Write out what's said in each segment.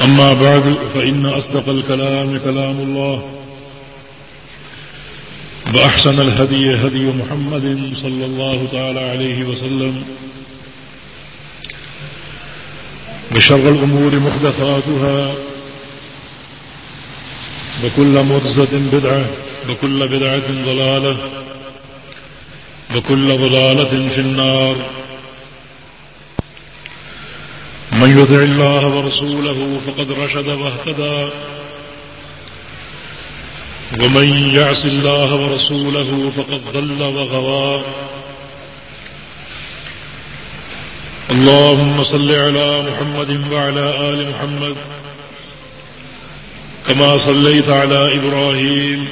أما بعد فإن أصدق الكلام كلام الله وأحسن الهدي هدي محمد صلى الله تعالى عليه وسلم وشر الأمور محدثاتها وكل مرزة بدعة وكل بدعة ضلالة وكل ضلالة في النار. من يطع الله ورسوله فقد رشد واهتدى. ومن يعص الله ورسوله فقد ضل وغوى. اللهم صل على محمد وعلى آل محمد كما صليت على إبراهيم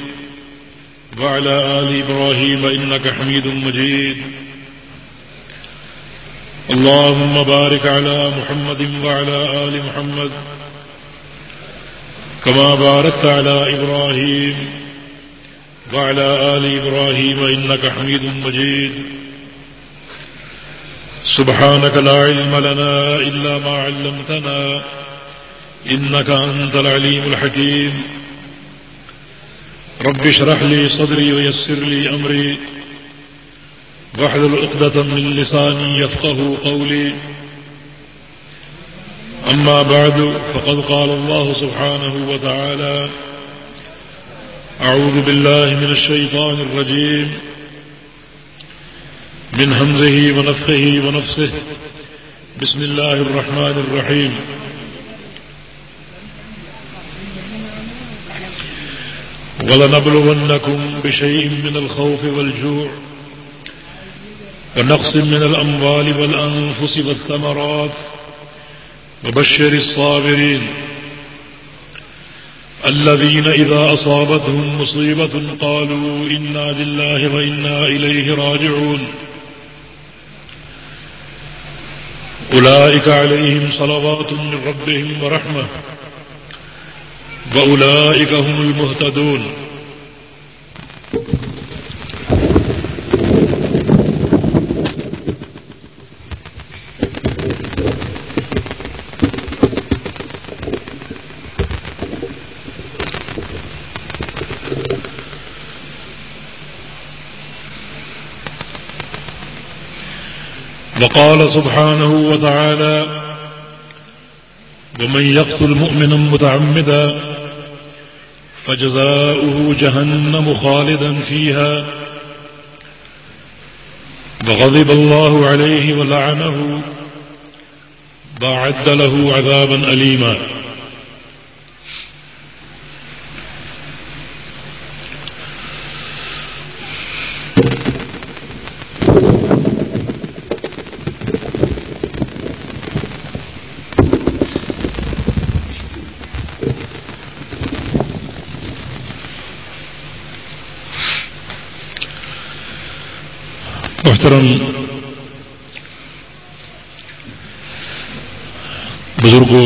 وعلى آل إبراهيم إنك حميد مجيد. اللهم بارك على محمد وعلى آل محمد كما باركت على إبراهيم وعلى آل إبراهيم إنك حميد مجيد سبحانك لا علم لنا إلا ما علمتنا إنك أنت العليم الحكيم رب اشرح لي صدري ويسر لي أمري واحلل عقدة من لساني يفقه قولي. أما بعد فقد قال الله سبحانه وتعالى أعوذ بالله من الشيطان الرجيم. من همزه ونفخه ونفسه. بسم الله الرحمن الرحيم. ولنبلونكم بشيء من الخوف والجوع. ونقص من الأموال والأنفس والثمرات. وبشر الصابرين الذين إذا أصابتهم مصيبة قالوا إنا لله وإنا إليه راجعون. أولئك عليهم صلوات من ربهم ورحمة وأولئك هم المهتدون. وقال سبحانه وتعالى ومن يقتل مؤمنا متعمدا فجزاؤه جهنم خالدا فيها وغضب الله عليه ولعنه باعد له عذابا أليما محترم بزرگوں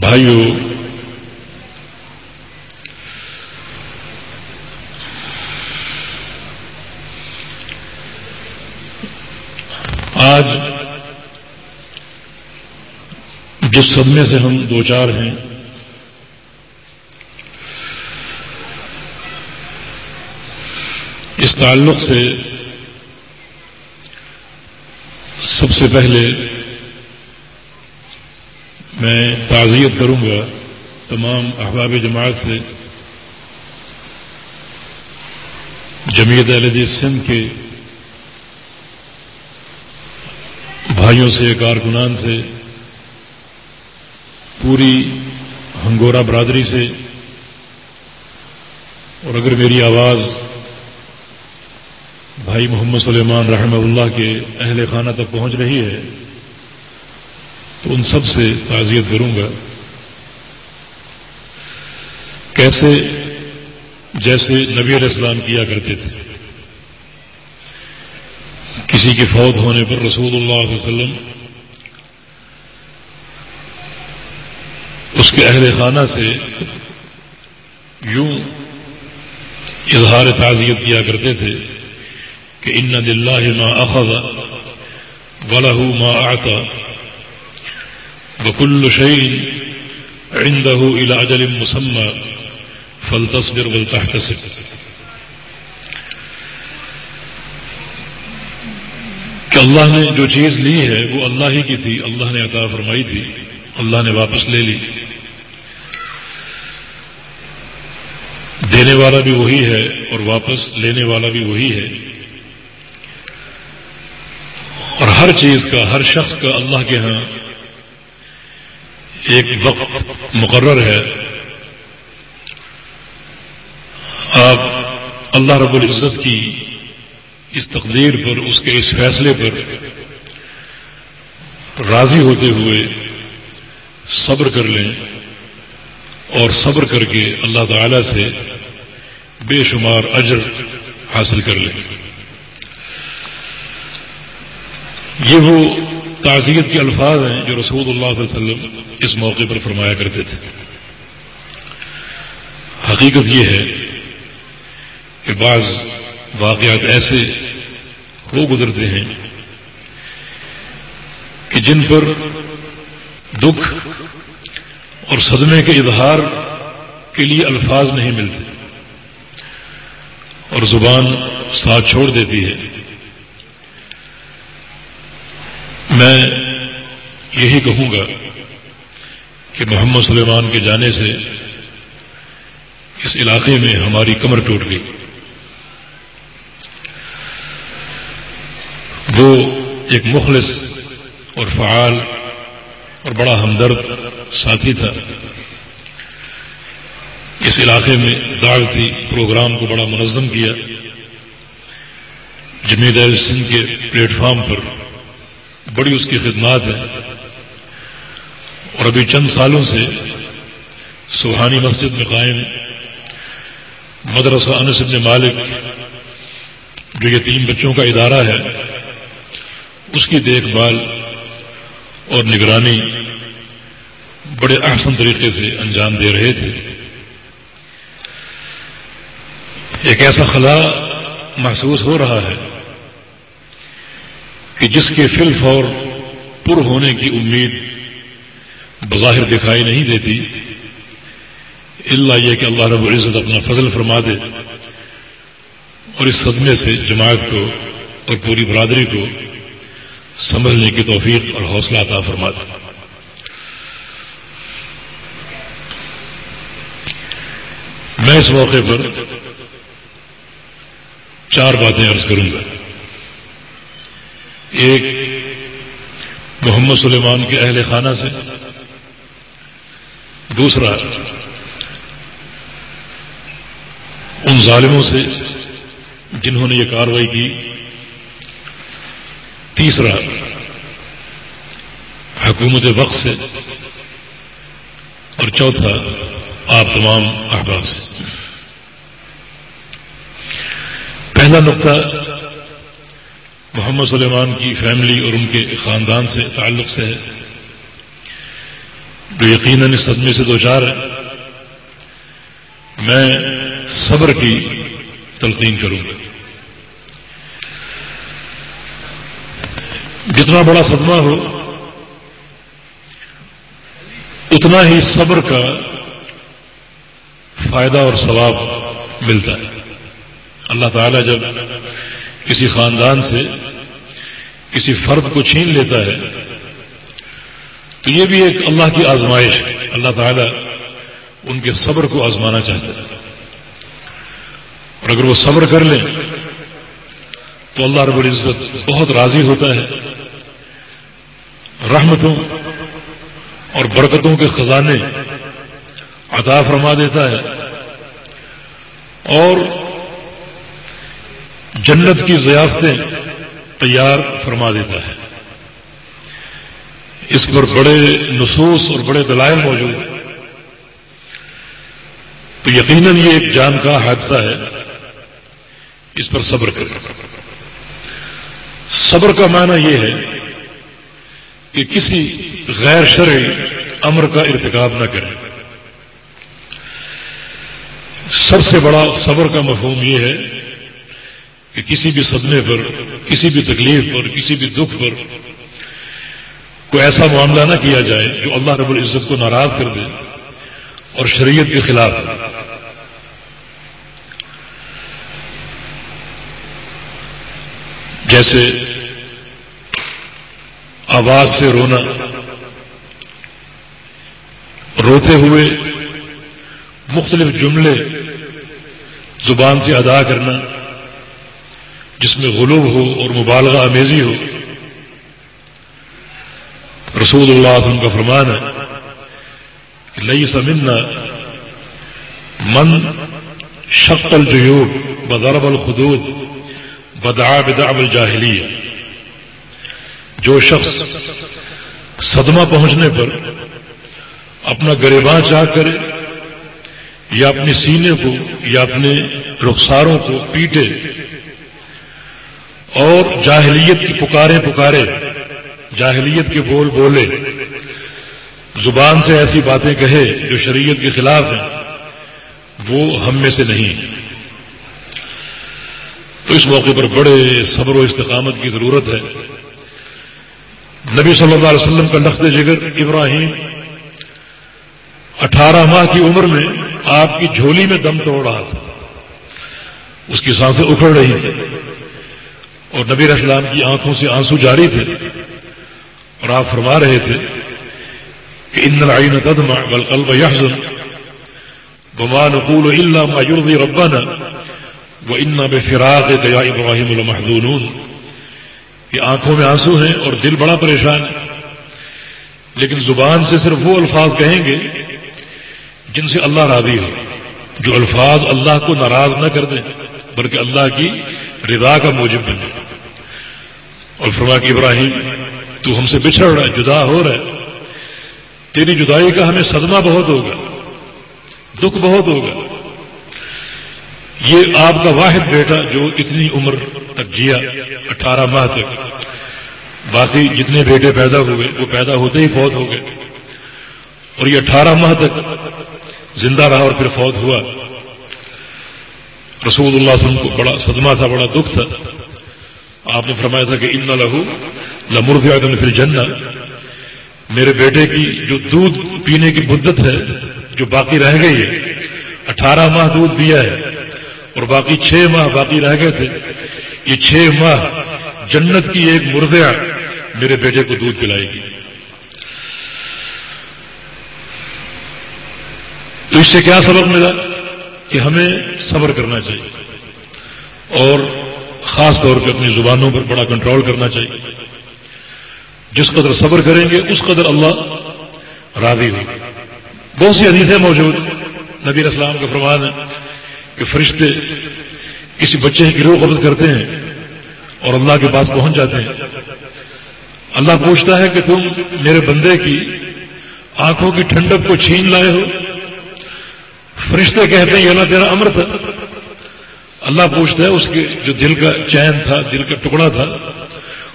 بھائیوں آج جس صدمے سے ہم دو چار ہیں اس تعلق سے سب سے پہلے میں تعزیت کروں گا تمام احباب جماعت سے جمیعت اہل سندھ کے بھائیوں سے، کارکنان سے، پوری ہنگورا برادری سے، اور اگر میری آواز بھائی محمد سلیمان رحمہ اللہ کے اہل خانہ تک پہنچ رہی ہے، تو ان سب سے تعزیت کروں گا۔ ایسے جیسے نبی علیہ السلام کیا کرتے تھے۔ کسی کے فوت ہونے پر رسول اللہ علیہ وسلم اس کے اہل خانہ سے یوں اظہار تعزیت کیا کرتے تھے۔ کہ ان دلہ ما اخذ ولہ ما آتا وکل شعین عنده الى اجل مسمى فلتصبر ولتحتسب. کہ اللہ نے جو چیز لی ہے وہ اللہ ہی کی تھی، اللہ نے عطا فرمائی تھی، اللہ نے واپس لے لی۔ دینے والا بھی وہی ہے اور واپس لینے والا بھی وہی ہے اور ہر چیز کا، ہر شخص کا اللہ کے ہاں ایک وقت مقرر ہے۔ آپ اللہ رب العزت کی اس تقدیر پر، اس کے اس فیصلے پر راضی ہوتے ہوئے صبر کر لیں اور صبر کر کے اللہ تعالی سے بے شمار اجر حاصل کر لیں۔ یہ وہ تعزیت کے الفاظ ہیں جو رسول اللہ علیہ وسلم اس موقع پر فرمایا کرتے تھے۔ حقیقت یہ ہے کہ بعض واقعات ایسے ہو گزرتے ہیں کہ جن پر دکھ اور صدمے کے اظہار کے لیے الفاظ نہیں ملتے اور زبان ساتھ چھوڑ دیتی ہے۔ میں یہی کہوں گا کہ محمد سلیمان کے جانے سے اس علاقے میں ہماری کمر ٹوٹ گئی۔ وہ ایک مخلص اور فعال اور بڑا ہمدرد ساتھی تھا۔ اس علاقے میں دعوتی پروگرام کو بڑا منظم کیا۔ جمید سنگھ کے پلیٹ فارم پر بڑی اس کی خدمات ہیں اور ابھی چند سالوں سے سبحانی مسجد میں قائم مدرسہ انس بن مالک، جو یہ تین بچوں کا ادارہ ہے، اس کی دیکھ بھال اور نگرانی بڑے احسن طریقے سے انجام دے رہے تھے۔ ایک ایسا خلا محسوس ہو رہا ہے۔ کہ جس کے فل فور پر ہونے کی امید بظاہر دکھائی نہیں دیتی اللہ یہ کہ اللہ رب العزت اپنا فضل فرما دے اور اس صدمے سے جماعت کو اور پوری برادری کو سنبھلنے کی توفیق اور حوصلہ عطا فرما دے۔ میں اس موقع پر چار باتیں عرض کروں گا۔ ایک محمد سلیمان کے اہل خانہ سے، دوسرا ان ظالموں سے جنہوں نے یہ کاروائی کی، تیسرا حکومت وقت سے، اور چوتھا آپ تمام احباب سے۔ پہلا نقطہ محمد سلیمان کی فیملی اور ان کے خاندان سے تعلق سے ہے۔ جو یقیناً اس صدمے سے دو چار ہے میں صبر کی تلقین کروں گا۔ جتنا بڑا صدمہ ہو، اتنا ہی صبر کا فائدہ اور ثواب ملتا ہے۔ اللہ تعالیٰ جب کسی خاندان سے کسی فرد کو چھین لیتا ہے، تو یہ بھی ایک اللہ کی آزمائش ہے۔ اللہ تعالیٰ ان کے صبر کو آزمانا چاہتا ہے۔ اور اگر وہ صبر کر لیں، تو اللہ رب العزت بہت راضی ہوتا ہے۔ رحمتوں اور برکتوں کے خزانے عطا فرما دیتا ہے۔ اور جنت کی ضیافتیں تیار فرما دیتا ہے۔ اس پر بڑے نصوص اور بڑے دلائل موجود ہیں۔ تو یقیناً یہ ایک جان کا حادثہ ہے۔ اس پر صبر کر صبر کا معنی یہ ہے کہ کسی غیر شرعی امر کا ارتکاب نہ کرے۔ سب سے بڑا صبر کا مفہوم یہ ہے کہ کسی بھی صدمے پر، کسی بھی تکلیف پر، کسی بھی دکھ پر کوئی ایسا معاملہ نہ کیا جائے جو اللہ رب العزت کو ناراض کر دے اور شریعت کے خلاف جیسے آواز سے رونا، روتے ہوئے مختلف جملے زبان سے ادا کرنا جس میں غلوب ہو اور مبالغہ امیزی ہو۔ رسول اللہ عنہ کا فرمان ہے کہ لئی سمنا من شکل الجیوب بدرب الخدود بدعا بدعب الجاہلیہ۔ جو شخص صدمہ پہنچنے پر اپنا گریباں چاہ کرے، یا اپنے سینے کو، یا اپنے رخساروں کو پیٹے اور جاہلیت کی پکارے پکارے، جاہلیت کے بول بولے۔ زبان سے ایسی باتیں کہے جو شریعت کے خلاف ہیں، وہ ہم میں سے نہیں۔ تو اس موقع پر بڑے صبر و استقامت کی ضرورت ہے۔ نبی صلی اللہ علیہ وسلم کا لخت جگر ابراہیم، اٹھارہ ماہ کی عمر میں آپ کی جھولی میں دم توڑ رہا تھا۔ اس کی سانسیں اکھڑ رہی تھی اور نبی اسلام کی آنکھوں سے آنسو جاری تھے اور آپ فرما رہے تھے کہ ان العین تدمع والقلب يحزن وما نقول الا ما يرضي ربنا وان بفراقك يا ابراهيم لمحزونون یہ آنکھوں میں آنسو ہیں اور دل بڑا پریشان ہے۔ لیکن زبان سے صرف وہ الفاظ کہیں گے جن سے اللہ راضی ہو، جو الفاظ اللہ کو ناراض نہ کر دیں، بلکہ اللہ کی رضا کا موجب بنے۔ اور فرما کی ابراہیم، تو ہم سے بچھڑ رہا ہے، جدا ہو رہا ہے۔ تیری جدائی کا ہمیں صدمہ بہت ہوگا، دکھ بہت ہوگا۔ یہ آپ کا واحد بیٹا جو اتنی عمر تک جیا، اٹھارہ ماہ تک۔ باقی جتنے بیٹے پیدا ہوئے، وہ پیدا ہوتے ہی فوت ہو گئے۔ اور یہ اٹھارہ ماہ تک زندہ رہا اور پھر فوت ہوا۔ رسول اللہ علیہ وسلم کو بڑا صدمہ تھا، بڑا دکھ تھا۔ آپ نے فرمایا تھا کہ ان لہو لمرد آدم پھر جنہ میرے بیٹے کی جو دودھ پینے کی مدت ہے، جو باقی رہ گئی ہے، اٹھارہ ماہ دودھ پیا ہے اور باقی چھ ماہ باقی رہ گئے تھے، یہ چھ ماہ جنت کی ایک مردیا میرے بیٹے کو دودھ پلائے گی۔ تو اس سے کیا سبق ملا؟ کہ ہمیں صبر کرنا چاہیے اور خاص طور پہ اپنی زبانوں پر بڑا کنٹرول کرنا چاہیے۔ جس قدر صبر کریں گے، اس قدر اللہ راضی ہو بہت سی حدیثیں موجود نبی اسلام کا فرمان ہے کہ فرشتے کسی بچے کی روح قبض کرتے ہیں اور اللہ کے پاس پہنچ جاتے ہیں۔ اللہ پوچھتا ہے کہ تم میرے بندے کی آنکھوں کی ٹھنڈک کو چھین لائے ہو؟ فرشتے کہتے ہیں، یہ اللہ تیرا امر تھا۔ اللہ پوچھتا ہے، اس کے جو دل کا چین تھا، دل کا ٹکڑا تھا،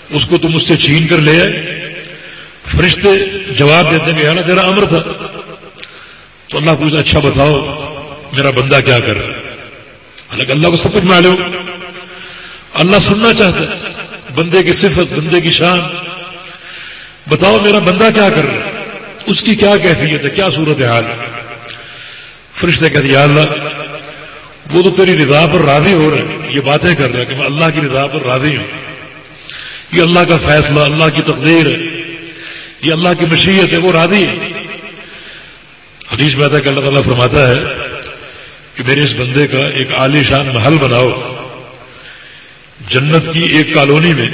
اس کو تم اس سے چھین کر لے آئے۔ فرشتے جواب دیتے ہیں کہ اللہ تیرا امر تھا۔ تو اللہ پوچھتا اچھا بتاؤ، میرا بندہ کیا کر رہا حالانکہ اللہ کو سب کچھ معلوم۔ اللہ سننا چاہتا ہے، بندے کی صفت، بندے کی شان۔ بتاؤ، میرا بندہ کیا کر رہا ہے؟ اس کی کیا کیفیت ہے؟ کیا صورت حال ہے؟ فرشتے کہتے یا اللہ، وہ تو تیری رضا پر راضی ہو رہا ہے یہ باتیں کر رہا ہے کہ میں اللہ کی رضا پر راضی ہوں۔ یہ اللہ کا فیصلہ، اللہ کی تقدیر ہے۔ یہ اللہ کی مشیت ہے، وہ راضی ہے۔ حدیث میں کہ اللہ تعالیٰ فرماتا ہے کہ میرے اس بندے کا ایک عالی شان محل بناؤ۔ جنت کی ایک کالونی میں،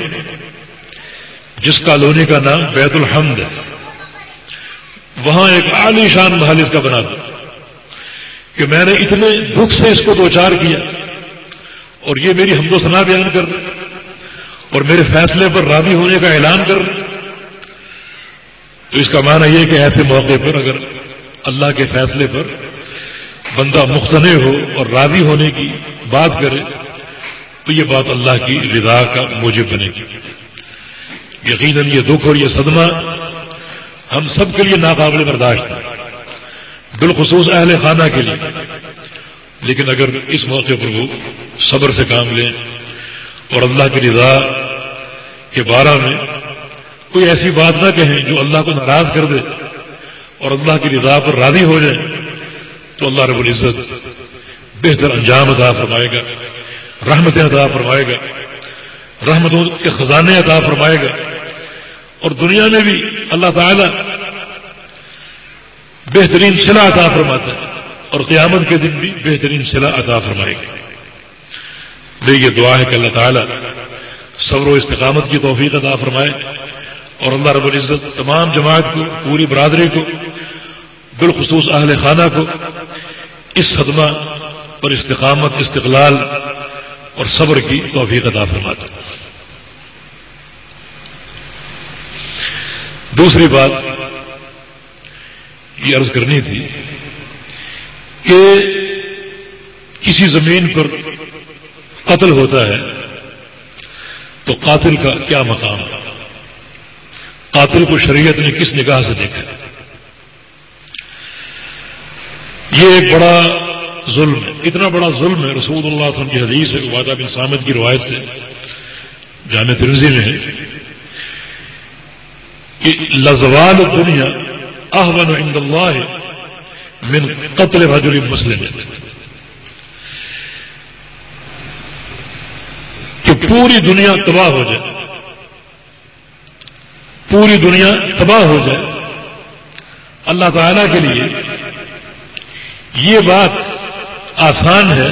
جس کالونی کا نام بیت الحمد ہے، وہاں ایک عالی شان محل اس کا بنا دو۔ کہ میں نے اتنے دکھ سے اس کو دوچار کیا اور یہ میری حمد و ثنا بیان کر اور میرے فیصلے پر راضی ہونے کا اعلان کر تو اس کا معنی یہ کہ ایسے موقع پر اگر اللہ کے فیصلے پر بندہ مختنع ہو اور راضی ہونے کی بات کرے، تو یہ بات اللہ کی رضا کا موجب بنے گی۔ یقیناً یہ دکھ اور یہ صدمہ ہم سب کے لیے ناقابل برداشت ہے۔ بالخصوص اہل خانہ کے لیے۔ لیکن اگر اس موقع پر وہ صبر سے کام لیں اور اللہ کی رضا کے بارہ میں کوئی ایسی بات نہ کہیں جو اللہ کو ناراض کر دے اور اللہ کی رضا پر راضی ہو جائے، تو اللہ رب العزت بہتر انجام ادا فرمائے گا، رحمتیں ادا فرمائے گا، رحمتوں کے خزانے ادا فرمائے گا۔ اور دنیا میں بھی اللہ تعالی بہترین صلاح عطا فرماتا ہے اور قیامت کے دن بھی بہترین صلاح عطا فرمائے گا۔ میری یہ دعا ہے کہ اللہ تعالیٰ صبر و استقامت کی توفیق عطا فرمائے اور اللہ رب العزت تمام جماعت کو، پوری برادری کو، بالخصوص اہل خانہ کو اس صدمہ پر استقامت، استقلال اور صبر کی توفیق عطا فرماتا۔ دوسری بات یہ عرض کرنی تھی کہ کسی زمین پر قتل ہوتا ہے تو قاتل کا کیا مقام؟ قاتل کو شریعت نے کس نگاہ سے دیکھا؟ یہ ایک بڑا ظلم ہے، اتنا بڑا ظلم ہے رسول اللہ علیہ وسلم کی حدیث ہے وادہ بن سامد کی روایت سے، جامع ترزی میں ہے کہ لزوال دنیا احمد عند اللہ من قتل رجل مسلم. کہ پوری دنیا تباہ ہو جائے. پوری دنیا تباہ ہو جائے. اللہ تعالی کے لیے یہ بات آسان ہے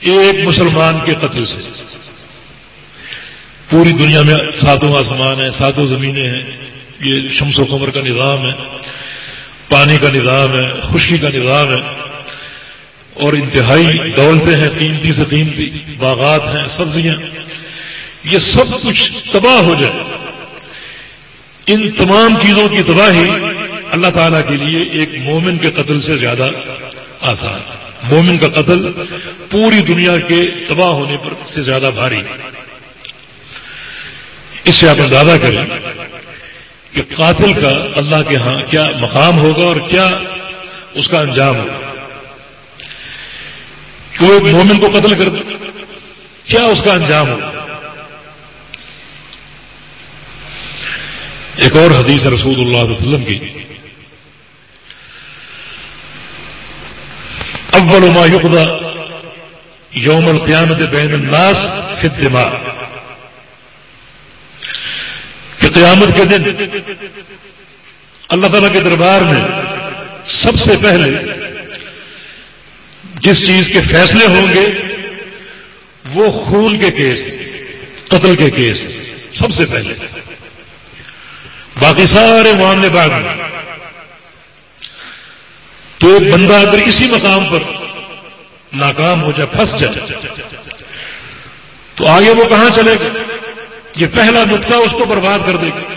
ایک مسلمان کے قتل سے. پوری دنیا میں ساتوں آسمان ہیں، ساتوں زمینیں ہیں یہ شمس و قمر کا نظام ہے، پانی کا نظام ہے، خشکی کا نظام ہے، اور انتہائی دولتیں ہیں، قیمتی سے قیمتی، باغات ہیں، سبزیاں یہ سب کچھ تباہ ہو جائے۔ ان تمام چیزوں کی تباہی اللہ تعالیٰ کے لیے ایک مومن کے قتل سے زیادہ آسان مومن کا قتل پوری دنیا کے تباہ ہونے پر سے زیادہ بھاری۔ اس سے آپ اندازہ کریں کہ قاتل کا اللہ کے ہاں کیا مقام ہوگا اور کیا اس کا انجام ہوگا؟ کہ وہ ایک مومن کو قتل کر دے، کیا اس کا انجام ہوگا؟ ایک اور حدیث رسول اللہ علیہ وسلم کی۔ اول ما یقدا یوم القیامت بین الناس فی الدماغ قیامت کے دن اللہ تعالیٰ کے دربار میں سب سے پہلے جس چیز کے فیصلے ہوں گے، وہ خون کے کیس، قتل کے کیس، سب سے پہلے۔ باقی سارے معاملے بعد میں۔ تو ایک بندہ اگر اسی مقام پر ناکام ہو جائے، پھنس جائے، تو آگے وہ کہاں چلے گا؟ یہ پہلا نقطہ اس کو برباد کر دے گا۔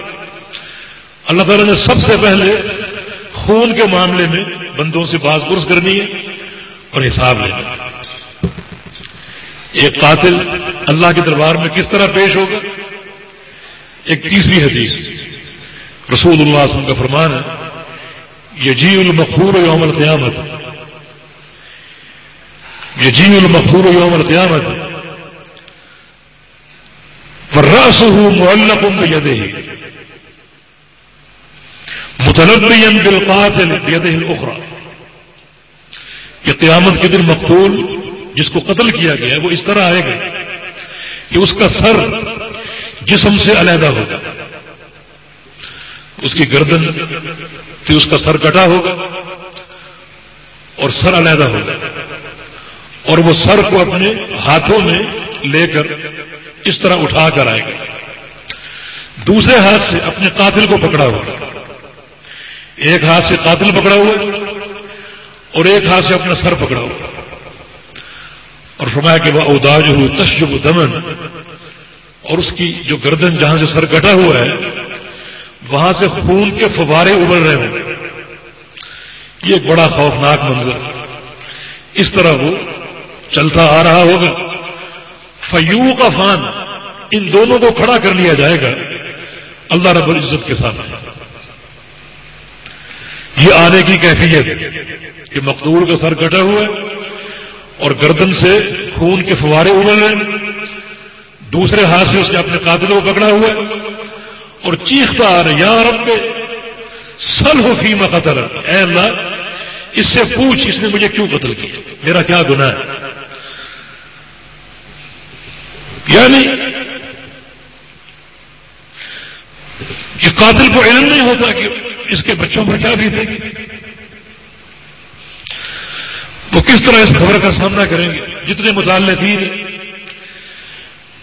اللہ تعالیٰ نے سب سے پہلے خون کے معاملے میں بندوں سے باز گرس کرنی ہے اور حساب لینا ایک قاتل اللہ کے دربار میں کس طرح پیش ہوگا؟ ایک تیسری حدیث۔ رسول اللہ علیہ وسلم کا فرمان ہے یہ جی المخور یوم القیامت۔ یہ جی المخور یوم القیامت۔ رس ہوں معلق یدہ بالقاتل الاخرى کہ قیامت کے دن مقتول جس کو قتل کیا گیا ہے، وہ اس طرح آئے گا کہ اس کا سر جسم سے علیحدہ ہوگا، اس کی گردن تھی اس کا سر کٹا ہوگا اور سر علیحدہ ہوگا، اور وہ سر کو اپنے ہاتھوں میں لے کر اس طرح اٹھا کر آئے گا؟ دوسرے ہاتھ سے اپنے قاتل کو پکڑا ہوا۔ ایک ہاتھ سے قاتل پکڑا ہوا اور ایک ہاتھ سے اپنا سر پکڑا ہوا۔ اور فرمایا کہ وہ اداج ہو تشجب دمن۔ اور اس کی جو گردن جہاں سے سر کٹا ہوا ہے، وہاں سے خون کے فوارے ابل رہے ہوں۔ یہ ایک بڑا خوفناک منظر۔ اس طرح وہ چلتا آ رہا ہوگا۔ فیو کا فان ان دونوں کو کھڑا کر لیا جائے گا اللہ رب العزت کے ساتھ۔ یہ آنے کی کیفیت کہ مقدور کا سر کٹا ہوا ہے اور گردن سے خون کے فوارے ابل رہے دوسرے ہاتھ سے اس نے اپنے قاتلوں کو پکڑا ہوا ہے۔ اور چیختا آ رہا یا رب سل ہو فیما قتل اے اللہ، اس سے پوچھ، اس نے مجھے کیوں قتل کیا؟ میرا کیا گناہ ہے؟ یعنی یہ قاتل کو علم نہیں ہوتا کہ اس کے بچوں پر کیا بھی دے گی وہ کس طرح اس خبر کا سامنا کریں گے؟ جتنے مطالعے دین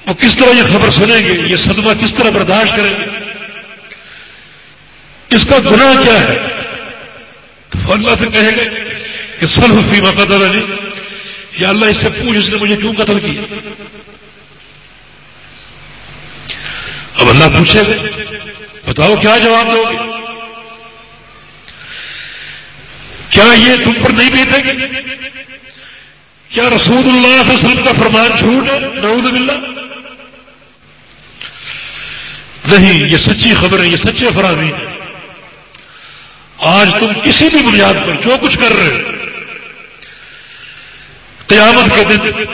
وہ کس طرح یہ خبر سنیں گے؟ یہ صدمہ کس طرح برداشت کریں گے؟ اس کا گناہ کیا ہے؟ تو اللہ سے کہیں گے کہ سل فیما قتل علی یا اللہ اس سے پوچھ اس نے مجھے کیوں قتل کیا؟ اب اللہ پوچھے گا۔ بتاؤ کیا جواب دو گے؟ کیا یہ تم پر نہیں بیٹھے گے کیا رسول اللہ علیہ وسلم کا فرمان جھوٹ ہے؟ نعوذ باللہ۔ نہیں، یہ سچی خبر ہے، یہ سچے فراہمی ہے آج تم کسی بھی بنیاد پر جو کچھ کر رہے ہو۔ قیامت کے دن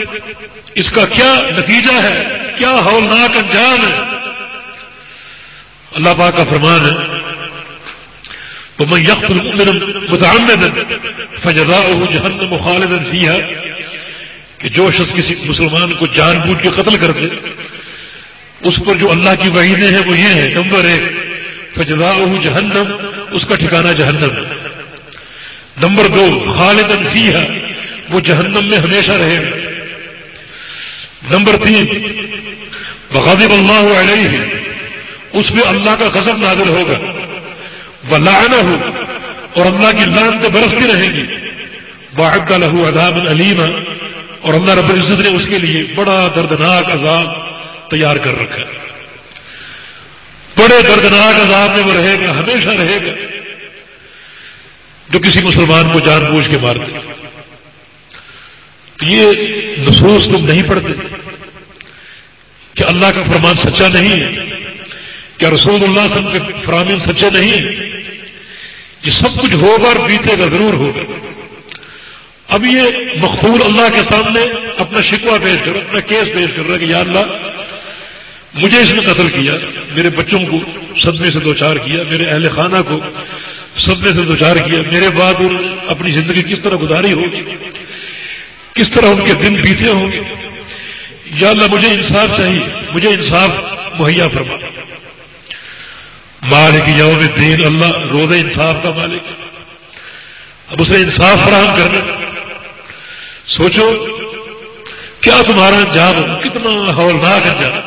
اس کا کیا نتیجہ ہے؟ کیا ہولناک انجام ہے؟ اللہ پاک کا فرمان ہے تو میں یخت متعمد فجدا جہنم خالد فیہا کہ جو شخص کسی مسلمان کو جان بوجھ کے قتل کر دے اس پر جو اللہ کی وعیدیں ہیں وہ یہ ہیں، نمبر ایک فجدا جہنم اس کا ٹھکانہ جہنم۔ نمبر دو خالد فیہا وہ جہنم میں ہمیشہ رہے۔ گا نمبر تین بغضب اللہ علیہ اس میں اللہ کا غضب نازل ہوگا۔ وہ لائنا ہو اور اللہ کی لانتے برستی رہیں گی۔ واحد لہو اداب العلیم اور اللہ رب العزت نے اس کے لیے بڑا دردناک عذاب تیار کر رکھا ہے۔ بڑے دردناک عذاب میں وہ رہے گا، ہمیشہ رہے گا۔ جو کسی مسلمان کو جان بوجھ کے مار دے تو یہ نصوص تم نہیں پڑھتے۔ کہ اللہ کا فرمان سچا نہیں ہے۔ کیا رسول اللہ صلی اللہ علیہ وسلم کے فرامین سچے نہیں؟ یہ سب کچھ ہوگا اور بیتے گا، ضرور ہوگا۔ اب یہ مخصور اللہ کے سامنے اپنا شکوہ پیش کر اپنا کیس پیش کر رہا ہے کہ یا اللہ، مجھے اس نے قتل کیا، میرے بچوں کو صدمے سے دوچار کیا، میرے اہل خانہ کو صدمے سے دوچار کیا، میرے بعد اپنی زندگی کس طرح گزاری ہوگی؟ کس طرح ان کے دن بیتے ہوں گے؟ یا اللہ، مجھے انصاف چاہیے، مجھے انصاف مہیا فرما۔ مالک یوم دین اللہ روز انصاف کا مالک اب اسے انصاف فراہم کرنا سوچو، کیا تمہارا انجام ہو کتنا ہولناک انجام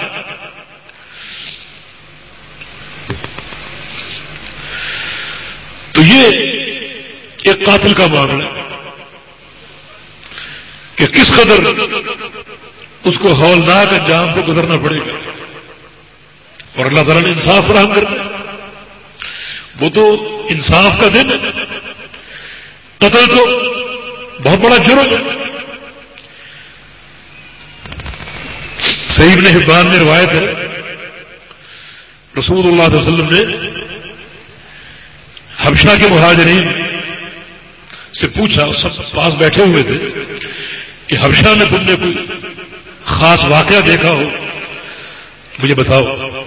تو یہ ایک قاتل کا معاملہ ہے کہ کس قدر اس کو ہولناک انجام کو گزرنا پڑے گا۔ اور اللہ تعالیٰ نے انصاف فراہم کرنا وہ تو انصاف کا دن قتل تو بہت بڑا جرم ہے۔ صحیح نے حبان میں روایت ہے، رسول اللہ علیہ وسلم نے حبشہ کے مہاجرین سے پوچھا سب پاس بیٹھے ہوئے تھے، کہ حبشہ میں تم نے کوئی خاص واقعہ دیکھا ہو؟ مجھے بتاؤ۔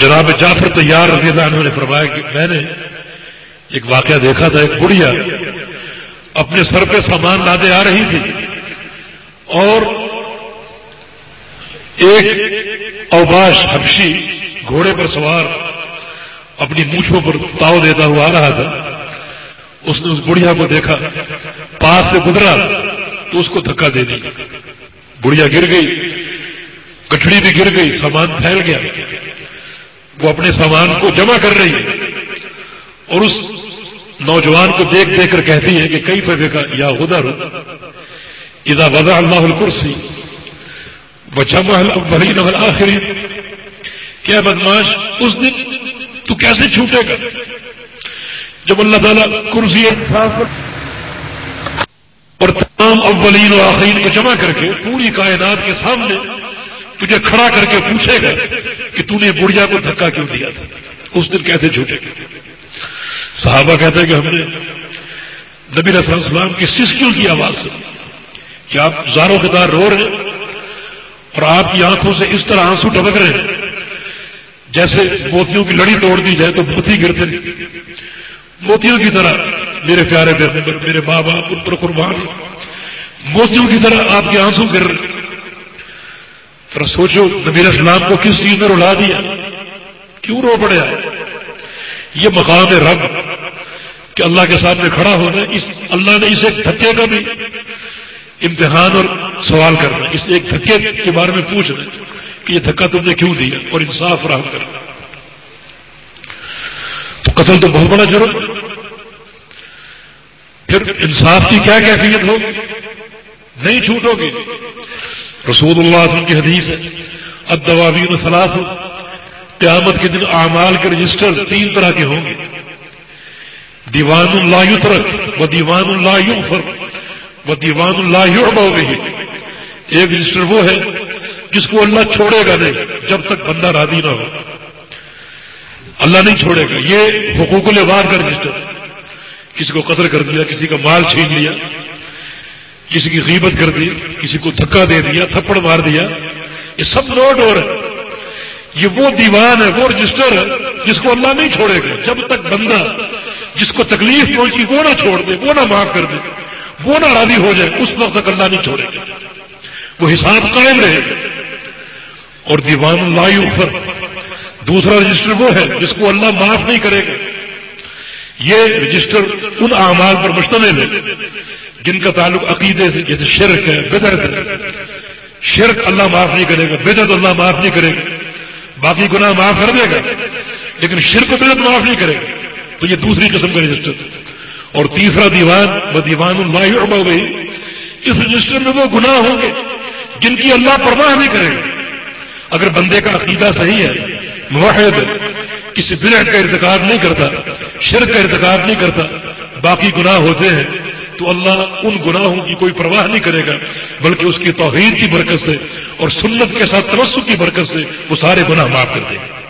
جناب جعفر تیار رضی اللہ عنہ نے فرمایا کہ میں نے ایک واقعہ دیکھا تھا، ایک بڑھیا اپنے سر پہ سامان لادے آ رہی تھی اور ایک اوباش حبشی گھوڑے پر سوار اپنی مونچھوں پر تاؤ دیتا ہوا آ رہا تھا۔ اس نے اس بڑھیا کو دیکھا، پاس سے گزرا تو اس کو دھکا دے دی۔ بڑھیا گر گئی کٹڑی بھی گر گئی، سامان پھیل گیا۔ وہ اپنے سامان کو جمع کر رہی ہے اور اس نوجوان کو دیکھ دیکھ کر کہتی ہے کہ کئی پیسے کا یا ادھر ادا وضا اللہ الکرسی بچا محل آخری کیا بدماش اس دن تو کیسے چھوٹے گا؟ جب اللہ تعالیٰ کرسی اور تمام اولین و آخرین کو جمع کر کے پوری کائنات کے سامنے تجھے کھڑا کر کے پوچھے گا کہ تو نے بڑھیا کو دھکا کیوں دیا تھا؟ اس دن کیسے جھوٹے گا صحابہ کہتے ہیں کہ ہم نے نبی علیہ السلام کی سسکیوں کی آواز سے کہ آپ زاروں کے دار رو رہے ہیں اور آپ کی آنکھوں سے اس طرح آنسو ٹپک رہے ہیں۔ جیسے موتیوں کی لڑی توڑ دی جائے تو موتی گرتے موتیوں کی طرح میرے پیارے پیغمبر، میرے ماں باپ، ان پر قربان۔ موتیوں کی طرح آپ کے آنسو گر رہے ذرا سوچو نبی اسلام کو کس چیز میں رلا دیا؟ کیوں رو پڑے یہ مقام رب کہ اللہ کے سامنے کھڑا ہونا اس اللہ نے اسے دھکے کا بھی امتحان اور سوال کرنا اس ایک دھکے کے بارے میں پوچھنا کہ یہ دھکا تم نے کیوں دیا اور انصاف فراہم کرنا تو قتل تو بہت بڑا جرم پھر انصاف کی کیا کیفیت ہوگی؟ نہیں چھوٹو گی رسول اللہ کی حدیث ہے ادوابین سلاس قیامت کے دن اعمال کے رجسٹر تین طرح کے ہوں گے۔ دیوان اللہ یترک و دیوان اللہ یغفر و دیوان اللہ یعبا ایک رجسٹر وہ ہے جس کو اللہ چھوڑے گا نہیں جب تک بندہ راضی نہ ہو۔ اللہ نہیں چھوڑے گا۔ یہ حقوق البار کا رجسٹر۔ کسی کو قتل کر دیا، کسی کا مال چھین لیا۔ کسی کی غیبت کر دی، کسی کو دھکا دے دیا، تھپڑ مار دیا، یہ سب نوٹ ہو رہے یہ وہ دیوان ہے، وہ رجسٹر ہے، جس کو اللہ نہیں چھوڑے گا۔ جب تک بندہ جس کو تکلیف پہنچی، وہ نہ چھوڑ دے، وہ نہ معاف کر دے، وہ نہ راضی ہو جائے، اس وقت تک اللہ نہیں چھوڑے گا۔ وہ حساب قائم رہے گا۔ اور دیوان اللہ اوپر دوسرا رجسٹر وہ ہے، جس کو اللہ معاف نہیں کرے گا۔ یہ رجسٹر ان اعمال پر مشتمل ہے۔ جن کا تعلق عقیدے سے، جیسے شرک ہے بدرت ہے۔ شرک اللہ معاف نہیں کرے گا بدرت اللہ معاف نہیں کرے گا۔ باقی گناہ معاف کر دے گا۔ لیکن شرک بدرت معاف نہیں کرے گا۔ تو یہ دوسری قسم کا رجسٹر اور تیسرا دیوان وہ دیوان اللہ ابا گئی اس رجسٹر میں وہ گناہ ہوں گے جن کی اللہ پرواہ نہیں کرے گا۔ اگر بندے کا عقیدہ صحیح ہے معاہد کسی برٹ کا ارتکاب نہیں کرتا، شرک کا ارتکاب نہیں کرتا، باقی گناہ ہوتے ہیں۔ تو اللہ ان گناہوں کی کوئی پرواہ نہیں کرے گا، بلکہ اس کی توحید کی برکت سے اور سنت کے ساتھ تبسو کی برکت سے وہ سارے گناہ معاف کر دے گا۔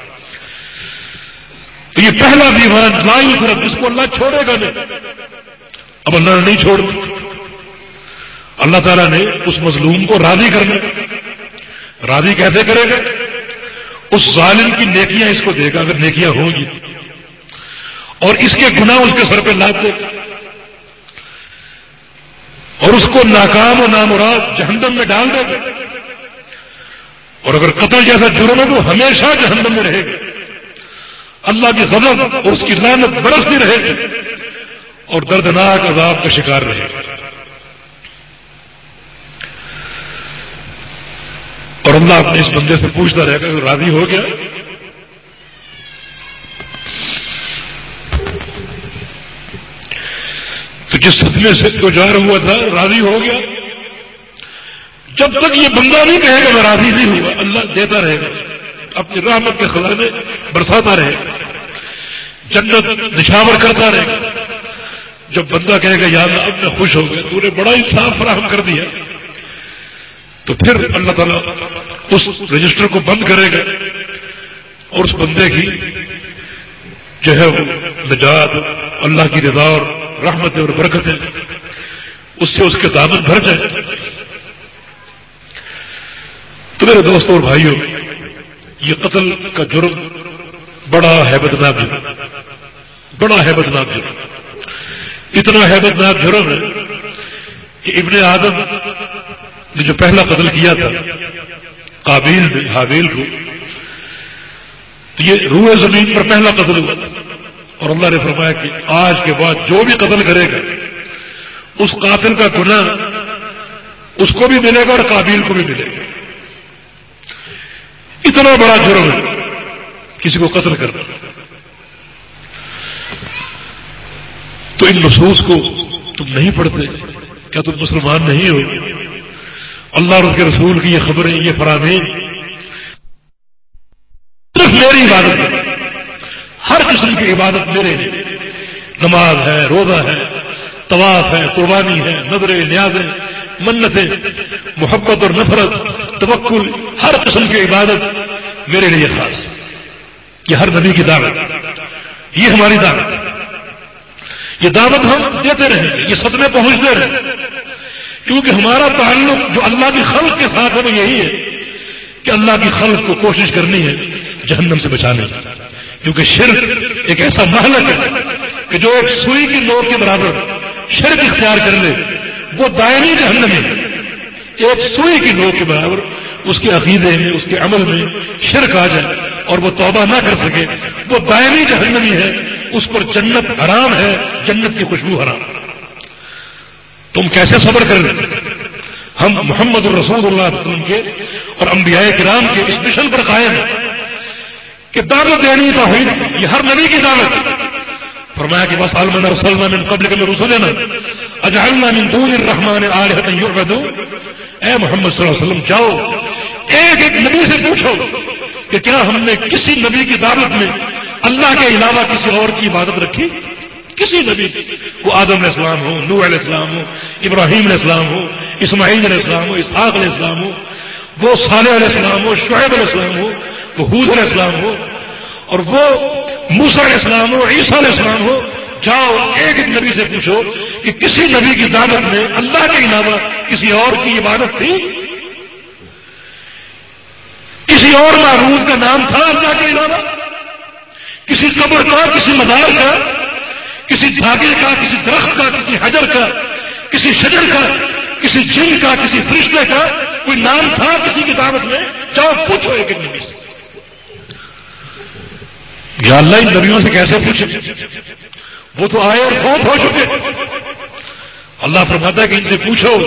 تو یہ پہلا دیوان لائی طرف جس کو اللہ چھوڑے گا نہیں۔ اب اللہ نے نہیں چھوڑ اللہ تعالیٰ نے اس مظلوم کو راضی کرنا راضی کیسے کرے گا؟ اس ظالم کی نیکیاں اس کو دے گا، اگر نیکیاں ہوں گی۔ اور اس کے گناہ اس کے سر پہ لاد دے گا۔ اور اس کو ناکام و نامراد جہنم میں ڈال دے گا اور اگر قتل جیسا جرم ہے تو ہمیشہ جہنم میں رہے گا اللہ کی غضب اور اس کی لانت برستی رہے گی۔ اور دردناک عذاب کا شکار رہے گا اور اللہ اپنے اس بندے سے پوچھتا رہے گا کہ راضی ہو گیا؟ تو جس صدمے سے گزار ہوا تھا، راضی ہو گیا۔ جب تک یہ بندہ نہیں کہے گا، میں راضی نہیں ہوا اللہ دیتا رہے گا۔ اپنی رحمت کے خزانے برساتا رہے گا۔ جنت نشاور کرتا رہے گا۔ جب بندہ کہے گا یاد اب میں خوش ہو گیا، تو نے بڑا انصاف فراہم کر دیا۔ تو پھر اللہ تعالیٰ اس رجسٹر کو بند کرے گا۔ اور اس بندے کی جو ہے وہ نجات، اللہ کی رضا اور رحمت اور برکت ہے۔ اس سے اس کے دامن بھر جائے۔ تو میرے دوستوں اور بھائیوں، یہ قتل کا جرم بڑا حیبت ناک جرم بڑا حیبت ناک جرم۔ اتنا حیبت ناک جرم ہے کہ ابن آدم نے جو پہلا قتل کیا تھا، قابیل نے حابیل کو، تو یہ روح زمین پر پہلا قتل ہوا۔ تھا اور اللہ نے فرمایا کہ آج کے بعد جو بھی قتل کرے گا، اس قاتل کا گناہ اس کو بھی ملے گا اور قابل کو بھی ملے گا۔ اتنا بڑا جرم ہے کسی کو قتل کرنا۔ تو ان نصوص کو تم نہیں پڑھتے، کیا تم مسلمان نہیں ہو؟ اللہ اور اس کے رسول کی یہ خبریں، یہ فرامین، صرف میری عبادت ہر قسم کی عبادت میرے۔ لیے نماز ہے، روزہ ہے، طواف ہے، قربانی ہے، نظریں، نیازیں، منتیں، محبت اور نفرت، توکل، ہر قسم کی عبادت میرے لیے خاص۔ یہ ہر نبی کی دعوت۔ یہ ہماری دعوت۔ یہ دعوت ہم دیتے رہیں گے، یہ سب میں پہنچتے رہیں کیونکہ ہمارا تعلق جو اللہ کی خلق کے ساتھ ہے وہ یہی ہے کہ اللہ کی خلق کو کوشش کرنی ہے جہنم سے بچانے کی۔ کیونکہ شرک ایک ایسا محلک ہے کہ جو ایک سوئی کی نوٹ کے برابر شرک اختیار کر لے، وہ دائمی جہنم ہے۔ ایک سوئی کی نوٹ کے برابر اس کے عقیدے میں، اس کے عمل میں شرک آ جائے اور وہ توبہ نہ کر سکے، وہ دائمی جہنمی ہے۔ اس پر جنت حرام ہے، جنت کی خوشبو حرام۔ تم کیسے صبر کر ہم محمد الرسول اللہ علیہ وسلم کے اور انبیاء کرام کے اس مشن پر قائم ہیں۔ کہ دعوت دینی تو ہوئی یہ ہر نبی کی دعوت۔ فرمایا کہ بس علم رسول من قبل کے رسول نا اجعلنا من دون الرحمن آلہتا یعبدو۔ اے محمد صلی اللہ علیہ وسلم، جاؤ، ایک ایک نبی سے پوچھو کہ کیا ہم نے کسی نبی کی دعوت میں اللہ کے علاوہ کسی اور کی عبادت رکھی؟ کسی نبی۔ وہ آدم علیہ السلام ہو نور علیہ السلام ہو، ابراہیم علیہ السلام ہو، اسماعیل علیہ السلام ہو، اسحاق علیہ السلام ہو، وہ صالح علیہ السلام ہو، شعیب علیہ السلام ہو وہ حود علیہ السلام ہو اور وہ موسا علیہ السلام ہو، عیسیٰ علیہ السلام ہو، جاؤ ایک ایک نبی سے پوچھو کہ کسی نبی کی دعوت میں اللہ کے علاوہ کسی اور کی عبادت تھی؟ کسی اور معروف کا نام تھا اللہ کے علاوہ؟ کسی قبر کا، کسی مدار کا، کسی دھاگے کا، کسی درخت کا، کسی حجر کا، کسی شجر کا، کسی جن کا، کسی فرشتے کا کوئی نام تھا کسی کی دعوت میں؟ جاؤ پوچھو ایک ایک نبی سے۔ یا اللہ ان نبیوں سے کیسے پوچھے؟ وہ تو آئے اور بہت ہو چکے۔ اللہ فرماتا ہے کہ ان سے پوچھو،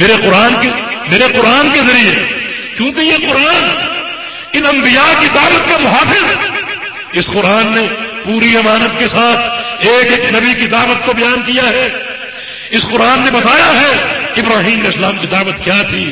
میرے قرآن کے، میرے قرآن کے ذریعے، کیونکہ یہ قرآن ان انبیاء کی دعوت کا محافظ اس قرآن نے پوری امانت کے ساتھ ایک ایک نبی کی دعوت کو بیان کیا ہے۔ اس قرآن نے بتایا ہے ابراہیم علیہ السلام کی دعوت کیا تھی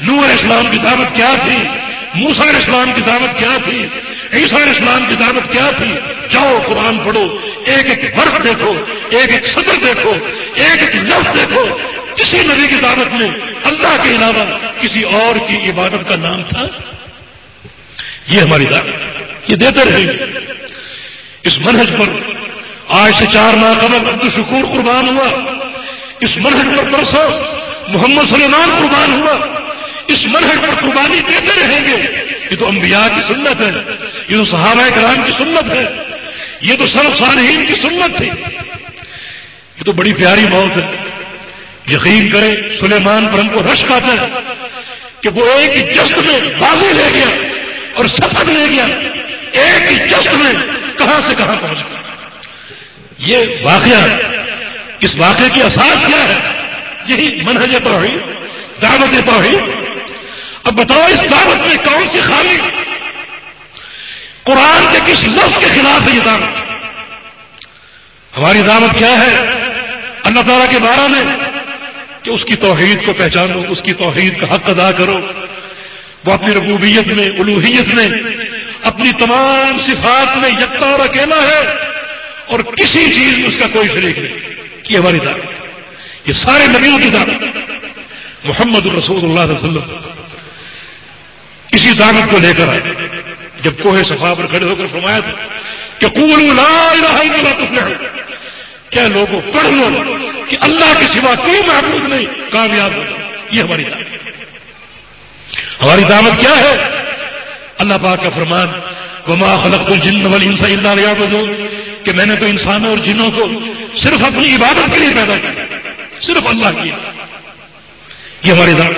نور اسلام کی دعوت کیا تھی۔ موسا اسلام کی دعوت کیا تھی؟ عیسیٰ اسلام کی دعوت کیا تھی؟ جاؤ قرآن پڑھو، ایک ایک حرف دیکھو، ایک ایک سطر دیکھو، ایک ایک لفظ دیکھو۔ کسی نبی کی دعوت میں اللہ کے علاوہ کسی اور کی عبادت کا نام تھا؟ یہ ہماری دعوت یہ دیتے رہے اس منہج پر آج سے چار ماہ قبل عبد شکور قربان ہوا۔ اس منہج پر پرسوں محمد سلیمان قربان ہوا۔ اس منہج پر قربانی دیتے رہیں گے۔ یہ تو انبیاء کی سنت ہے۔ یہ تو صحابہ کرام کی سنت ہے۔ یہ تو سرف صالحین کی سنت تھی یہ تو بڑی پیاری موت ہے۔ یقین کرے، سلیمان پر ہم کو رش پاتا ہے کہ وہ ایک ہی جست میں بازی لے گیا اور سفر لے گیا۔ ایک ہی جست میں کہاں سے کہاں پہنچ گیا۔ یہ واقعہ، اس واقعے کی اساس کیا ہے؟ یہی منہج توحید، دعوت توحید۔ اب بتاؤ اس دعوت میں کون سی خامی؟ قرآن کے کس لفظ کے خلاف ہے یہ دعوت؟ ہماری دعوت کیا ہے؟ اللہ تعالیٰ کے بارے میں کہ اس کی توحید کو پہچانو، اس کی توحید کا حق ادا کرو۔ وہ اپنی ربوبیت میں، الوحیت میں، اپنی تمام صفات میں یکتا اور اکیلا ہے اور کسی چیز میں اس کا کوئی شریک نہیں۔ یہ ہماری دعوت یہ سارے نبیوں کی دعوت محمد الرسول اللہ علیہ وسلم۔ اسی دعوت کو لے کر آئے۔ جب کوہ صفا پر کھڑے ہو کر فرمایا تھا کہ قولوا لا الہ الا اللہ تفلحوا کیا لوگوں پڑھ لو کہ اللہ کے سوا کوئی معبود نہیں کامیاب ہو یہ ہماری دعوت۔ ہماری دعوت کیا ہے؟ اللہ پاک کا فرمان، وما خلقت الجن والانس الا ليعبدون۔ کہ میں نے تو انسانوں اور جنوں کو صرف اپنی عبادت کے لیے پیدا کیا۔ صرف اللہ کی یہ ہماری دعوت۔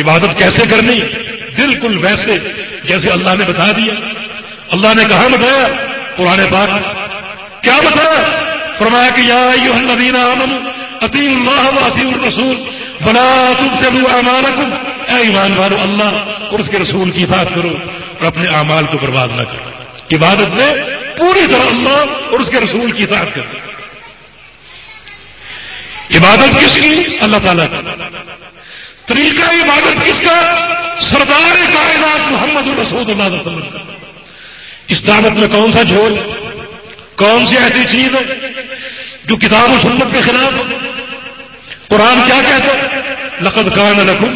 عبادت کیسے کرنی؟ بالکل ویسے جیسے اللہ نے بتا دیا۔ اللہ نے کہاں بتایا؟ پرانے پاک کیا بتایا؟ فرمایا کہ یا الذین آمنوا اللہ و الرسول بلا تبتلوا اعمالکم۔ اے ایمان والو اللہ اور اس کے رسول کی بات کرو اور اپنے اعمال کو برباد نہ کرو۔ عبادت میں پوری طرح اللہ اور اس کے رسول کی اطاعت کرو۔ عبادت کس کی؟ اللہ تعالیٰ کا طریقہ عبادت کس کا؟ سردار کائنات محمد الرسود اللہ علیہ وسلم کا۔ اس دعوت میں کون سا جھول کون سی ایسی چیز ہے جو کتاب و سنت کے خلاف قرآن کیا کہتا ہے؟ لقد کان لکم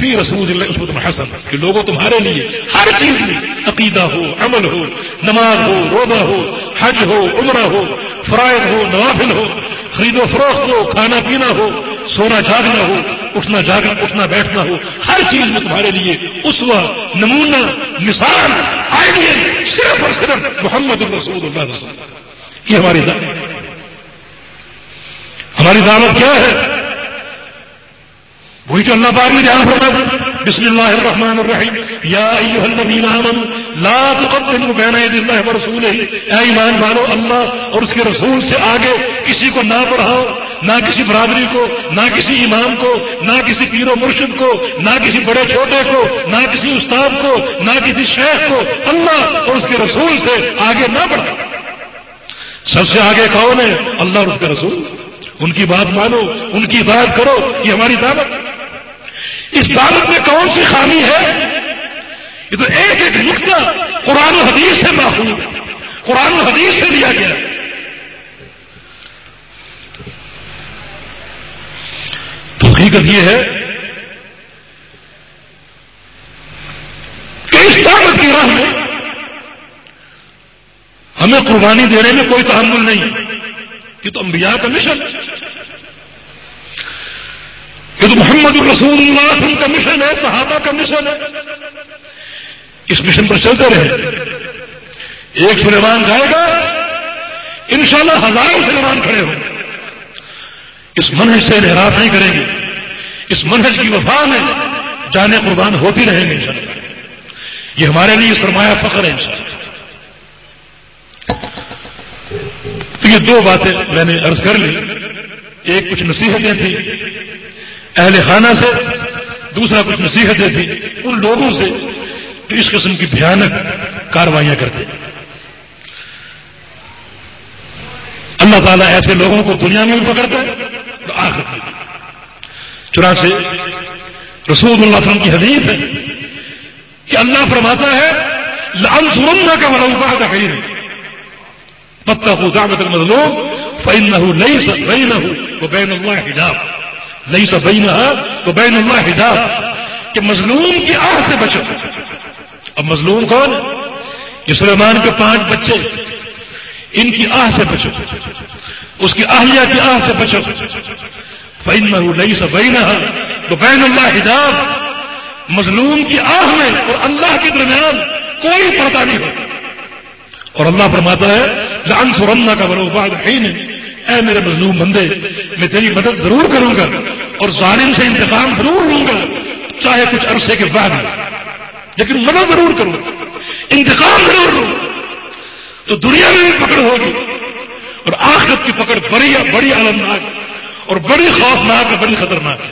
فی رسول اللہ عصمت حسن، کہ لوگوں تمہارے لیے ہر چیز میں عقیدہ ہو، عمل ہو، نماز ہو روبہ ہو، حج ہو، عمرہ ہو، فرائض ہو، نوافل ہو خرید و فروخت ہو، کھانا پینا ہو، سونا جاگنا ہو، اٹھنا جاگنا اٹھنا بیٹھنا ہو، ہر چیز میں تمہارے لیے اس وقت نمونہ، مثال، آئیڈیل صرف اور صرف محمد الرسول اللہ وسلم۔ یہ ہماری دعوت ہماری دعوت کیا ہے؟ وہی تو اللہ پاک نے جہاں فرما بسم اللہ الرحمن الرحیم. یا ایوہ الذین آمن لا تقدموا بین ید اللہ ورسولہ اے ایمان والو، اللہ اور اس کے رسول سے آگے کسی کو نہ بڑھاؤ، نہ کسی برادری کو، نہ کسی امام کو، نہ کسی پیر و مرشد کو، نہ کسی بڑے چھوٹے کو، نہ کسی استاد کو، نہ کسی شیخ کو، اللہ اور اس کے رسول سے آگے نہ بڑھاؤ۔ سب سے آگے کون ہے؟ اللہ اور اس کے رسول۔ ان کی بات مانو، ان کی بات کرو، یہ ہماری دعوت۔ اس دعوت میں کون سی خامی ہے؟ یہ تو ایک ایک نقطہ قرآن و حدیث سے محفوظ قرآن و حدیث سے لیا گیا۔ تو حقیقت یہ ہے کہ اس دعوت کی راہ میں ہمیں قربانی دینے میں کوئی تحمل نہیں۔ یہ تو انبیاء کا مشن۔ یہ تو محمد الرسول اللہ کا مشن ہے، صحابہ کا مشن ہے۔ اس مشن پر چلتے رہے۔ ایک سلیمان جائے گا۔ انشاءاللہ ہزاروں سلیمان کھڑے ہوں۔ اس منہج سے انحراف نہیں کریں گے۔ اس منہج کی وفا میں جانے قربان ہوتی رہیں گے انشاءاللہ۔ یہ ہمارے لیے سرمایہ فخر ہے انشاءاللہ۔ تو یہ دو باتیں میں نے عرض کر لی۔ ایک کچھ نصیحتیں تھیں۔ اہل خانہ سے، دوسرا کچھ نصیحتیں تھیں، ان لوگوں سے جو اس قسم کی بھیانک کاروائیاں کرتے۔ اللہ تعالیٰ ایسے لوگوں کو دنیا میں بھی پکڑتا ہے تو آخر میں چنانچہ رسول اللہ علیہ وسلم کی حدیث ہے کہ اللہ فرماتا ہے لال سرنگا کا مروبہ کا خیر پتہ ہو دعوت المظلوم فین نہ ہو نہیں نہ ہو وہ بین اللہ حجاب۔ نہیں سب بہی تو بین اللہ حجاب. کہ مظلوم کی آہ سے بچو. اب مظلوم کون؟ یہ سلیمان کے پانچ بچے. ان کی آہ سے بچو. اس کی اہلیہ کی آہ سے بچو. فین میں نہیں سب تو بین اللہ حجاب. مظلوم کی آہ میں اور اللہ کے درمیان کوئی پردہ نہیں ہوتا. اور اللہ فرماتا ہے جان سورنا کا بروباد ہے نہیں اے میرے مظلوم بندے، میں تیری مدد ضرور کروں گا اور ظالم سے انتقام ضرور لوں گا، چاہے کچھ عرصے کے بعد۔ لیکن مدد ضرور کروں، انتقام ضرور لوں۔ تو دنیا میں بھی پکڑ ہوگی اور آخرت کی پکڑ بڑی بڑی المناک اور بڑی خوفناک اور بڑی خطرناک ہے۔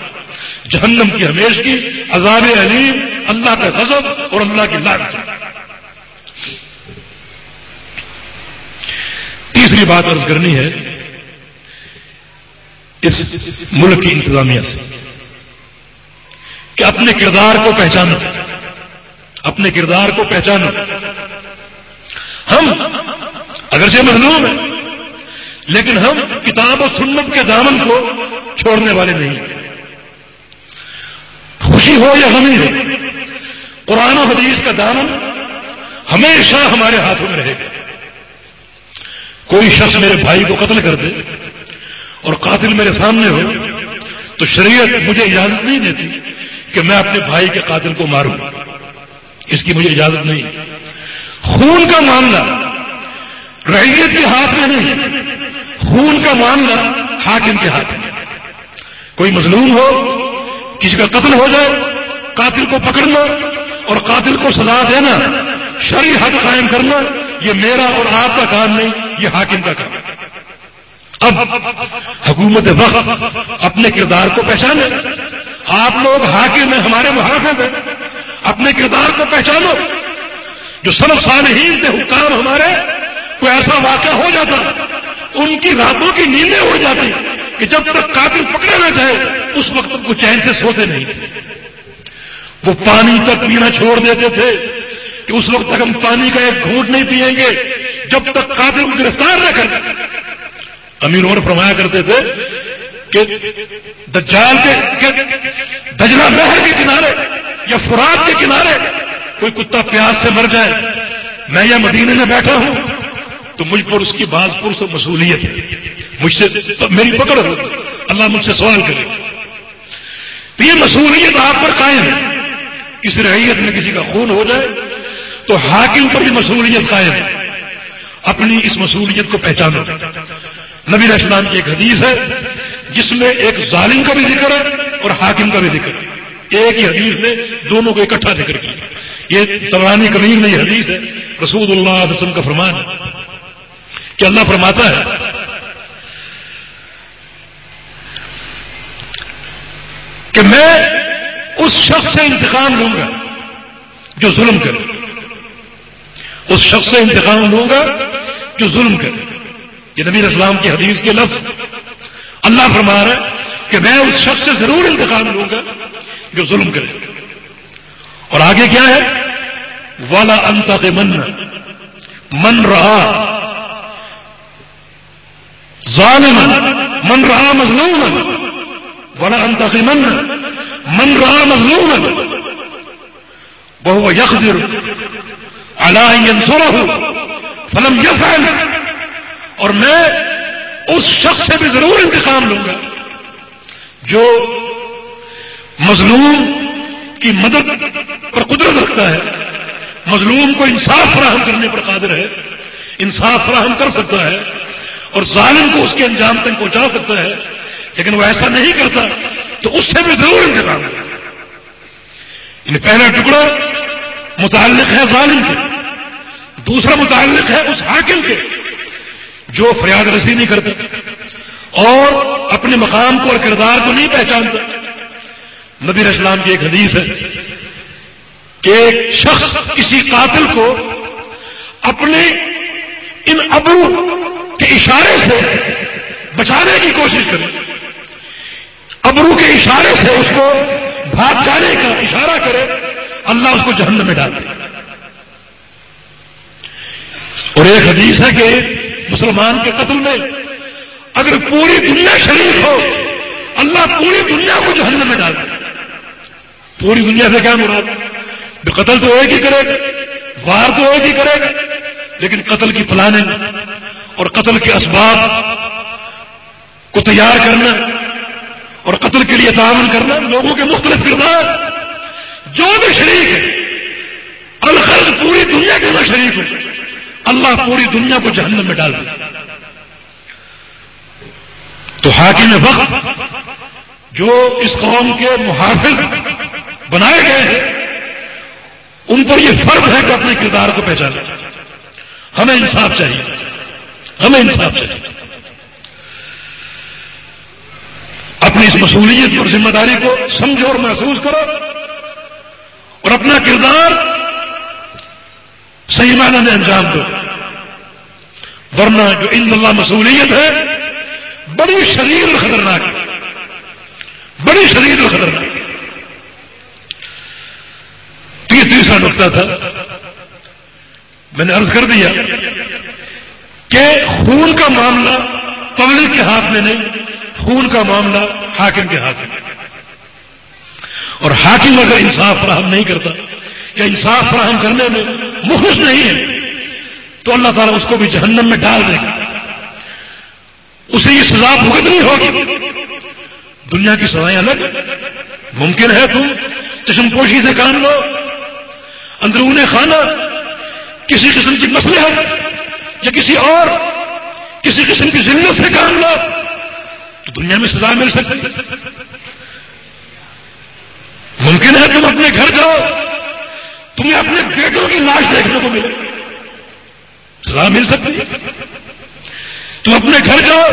جہنم کی ہمیش کی عذاب علیم، اللہ کا غضب اور اللہ کی لاگ تیسری بات عرض کرنی ہے اس ملک کی انتظامیہ سے کہ اپنے کردار کو پہچانو، اپنے کردار کو پہچانو۔ ہم اگرچہ مظلوم ہیں، لیکن ہم کتاب و سنت کے دامن کو چھوڑنے والے نہیں ہیں۔ خوشی ہو یا غمی ہو، قرآن و حدیث کا دامن ہمیشہ ہمارے ہاتھوں میں رہے گا۔ کوئی شخص میرے بھائی کو قتل کر دے اور قاتل میرے سامنے ہو، تو شریعت مجھے اجازت نہیں دیتی کہ میں اپنے بھائی کے قاتل کو ماروں۔ اس کی مجھے اجازت نہیں۔ خون کا معاملہ ریت کے ہاتھ میں نہیں، خون کا معاملہ حاکم کے ہاتھ میں۔ کوئی مظلوم ہو، کسی کا قتل ہو جائے، قاتل کو پکڑنا اور قاتل کو سزا دینا، شرعی حد قائم کرنا، یہ میرا اور آپ کا کام نہیں، یہ حاکم کا کام۔ ہے اب حکومت وقت اپنے کردار کو پہچانے۔ آپ لوگ حاکم میں ہمارے محافظ ہیں۔ اپنے کردار کو پہچانو۔ جو سب صالحین کے حکام ہمارے، کوئی ایسا واقعہ ہو جاتا، ان کی راتوں کی نیندیں اڑ جاتی کہ جب تک قاتل پکڑا نہ جائے، اس وقت تک وہ چین سے سوتے نہیں تھے۔ وہ پانی تک پینا چھوڑ دیتے تھے کہ اس وقت تک ہم پانی کا ایک گھونٹ نہیں پیئیں گے۔ جب تک قاتل کو گرفتار نہ کر امیر عمر فرمایا کرتے تھے کہ دجال کے دجلا نہر کے کنارے یا فرات کے کنارے کوئی کتا پیاس سے مر جائے، میں یا مدینے میں بیٹھا ہوں، تو مجھ پر اس کی بعض پر سے مصولیت ہے۔ مجھ سے میری پکڑ ہو، اللہ مجھ سے سوال کرے۔ تو یہ مصولیت آپ پر قائم ہے۔ کسی رعیت میں کسی کا خون ہو جائے، تو حاکم پر بھی مصولیت قائم ہے۔ اپنی اس مصولیت کو پہچانو۔ نبی اسلام کی ایک حدیث ہے، جس میں ایک ظالم کا بھی ذکر ہے اور حاکم کا بھی ذکر ہے۔ ایک ہی حدیث نے دونوں کو اکٹھا ذکر کیا۔ یہ تورانی کبیر میں یہ حدیث ہے رسول اللہ علیہ وسلم کا فرمان ہے کہ اللہ فرماتا ہے، کہ میں اس شخص سے انتقام لوں گا جو ظلم کرے۔ اس شخص سے انتقام لوں گا جو ظلم کرے۔ یہ نبی اسلام کی حدیث کے لفظ۔ اللہ فرما رہا ہے کہ میں اس شخص سے ضرور انتقام لوں گا جو ظلم کرے۔ اور آگے کیا ہے؟ والا انت من من رہا۔ ظالم من رہا مظلوم والا انت من من رہا مظلوم بہو یقر اللہ فلم یفعل اور میں اس شخص سے بھی ضرور انتقام لوں گا جو مظلوم کی مدد پر قدرت رکھتا ہے، مظلوم کو انصاف فراہم کرنے پر قادر ہے، انصاف فراہم کر سکتا ہے اور ظالم کو اس کے انجام تک پہنچا سکتا ہے، لیکن وہ ایسا نہیں کرتا تو اس سے بھی ضرور انتظام ہے یعنی پہلا ٹکڑا متعلق ہے ظالم کے، دوسرا متعلق ہے اس حاکم کے۔ جو فریاد رسی نہیں کرتا اور اپنے مقام کو اور کردار کو نہیں پہچانتا نبی اسلام کی ایک حدیث ہے کہ ایک شخص کسی قاتل کو اپنے ان ابو کے اشارے سے بچانے کی کوشش کرے۔ ابرو کے اشارے سے اس کو بھاگ جانے کا اشارہ کرے، اللہ اس کو جہنم میں ڈال دے۔ اور ایک حدیث ہے کہ مسلمان کے قتل میں، اگر پوری دنیا شریک ہو، اللہ پوری دنیا کو جہنم میں ڈال پوری دنیا سے کیا مراد؟ قتل تو ایک ہی کرے گا، وار تو ایک ہی کرے گا، لیکن قتل کی پلاننگ اور قتل کے اسباب کو تیار کرنا اور قتل کے لیے تعاون کرنا لوگوں کے مختلف کردار۔ جو بھی شریک ہے الخل پوری دنیا کے اندر شریک ہے اللہ پوری دنیا کو جہنم میں ڈال دیا تو حاکم وقت جو اس قوم کے محافظ بنائے گئے ہیں، ان پر یہ فرض ہے کہ اپنے کردار کو پہچانے۔ ہمیں انصاف چاہیے۔ ہمیں انصاف چاہیے۔ اپنی اس مصولیت اور ذمہ داری کو سمجھو اور محسوس کرو اور اپنا کردار صحیح معنی میں انجام دو۔ ورنہ جو ان اللہ مصولیت ہے، بڑی شریر اور خطرناک ہے۔ بڑی شریر اور خطرناک تو یہ تیسرا نقطہ تھا۔ میں نے عرض کر دیا کہ خون کا معاملہ پبلک کے ہاتھ میں نہیں، خون کا معاملہ حاکم کے ہاتھ میں۔ اور حاکم اگر انصاف فراہم نہیں کرتا یا انصاف فراہم کرنے میں مخلص نہیں ہے، تو اللہ تعالیٰ اس کو بھی جہنم میں ڈال دے گا۔ اسے یہ سزا بھگتنی ہوگی۔ دنیا کی سزائیں الگ، ممکن ہے تم چشم پوشی سے کام لو اندرون خانہ، کسی قسم کی مسلح یا کسی اور، کسی قسم کی ذلت سے کام لو، تو دنیا میں سزا مل سکتی۔ ممکن ہے تم اپنے گھر جاؤ تمہیں اپنے بیٹوں کی لاش دیکھنے کو ملے۔ سزا مل سکتی تم اپنے گھر جاؤ۔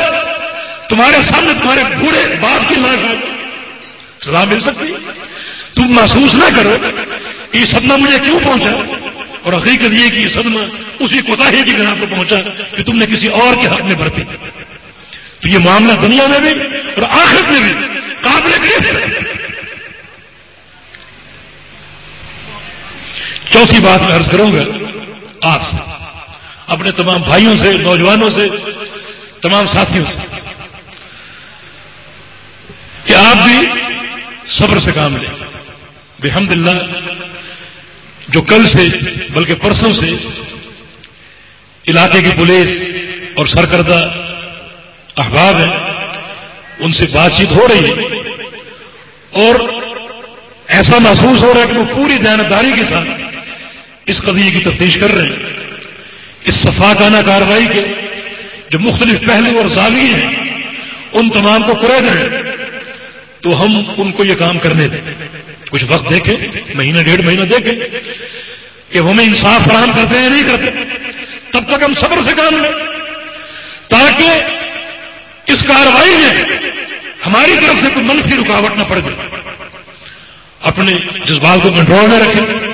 تمہارے سامنے تمہارے بوڑھے باپ کی لاش آ سزا مل سکتی تم محسوس نہ کرو کہ یہ صدمہ مجھے کیوں پہنچا اور حقیقت یہ کہ یہ صدمہ اسی کوتا کی بنا پہ پہنچا کہ تم نے کسی اور کے حق میں برتی۔ تو یہ معاملہ دنیا میں بھی اور آخرت میں بھی قابل چوتھی بات میں عرض کروں گا، آپ سے، اپنے تمام بھائیوں سے، نوجوانوں سے، تمام ساتھیوں سے، کہ آپ بھی صبر سے کام لیں۔ بحمد اللہ، جو کل سے، بلکہ پرسوں سے علاقے کی پولیس اور سرکردہ احباب ہیں، ان سے بات چیت ہو رہی ہے۔ اور ایسا محسوس ہو رہا ہے کہ وہ پوری دیانتداری کے ساتھ اس قضیے کی تفتیش کر رہے ہیں۔ اس صفاقانہ کاروائی کے جو مختلف پہلو اور زاویے ہیں، ان تمام کو کرے دیں تو ہم ان کو یہ کام کرنے دیں۔ کچھ وقت دیکھیں، مہینہ ڈیڑھ مہینہ دیکھیں کہ ہمیں انصاف فراہم کرتے ہیں یا نہیں کرتے۔ تب تک ہم صبر سے کام لیں۔ تاکہ اس کاروائی میں ہماری طرف سے کوئی منفی رکاوٹ نہ پڑ جائے۔ اپنے جذبات کو کنٹرول میں رکھیں۔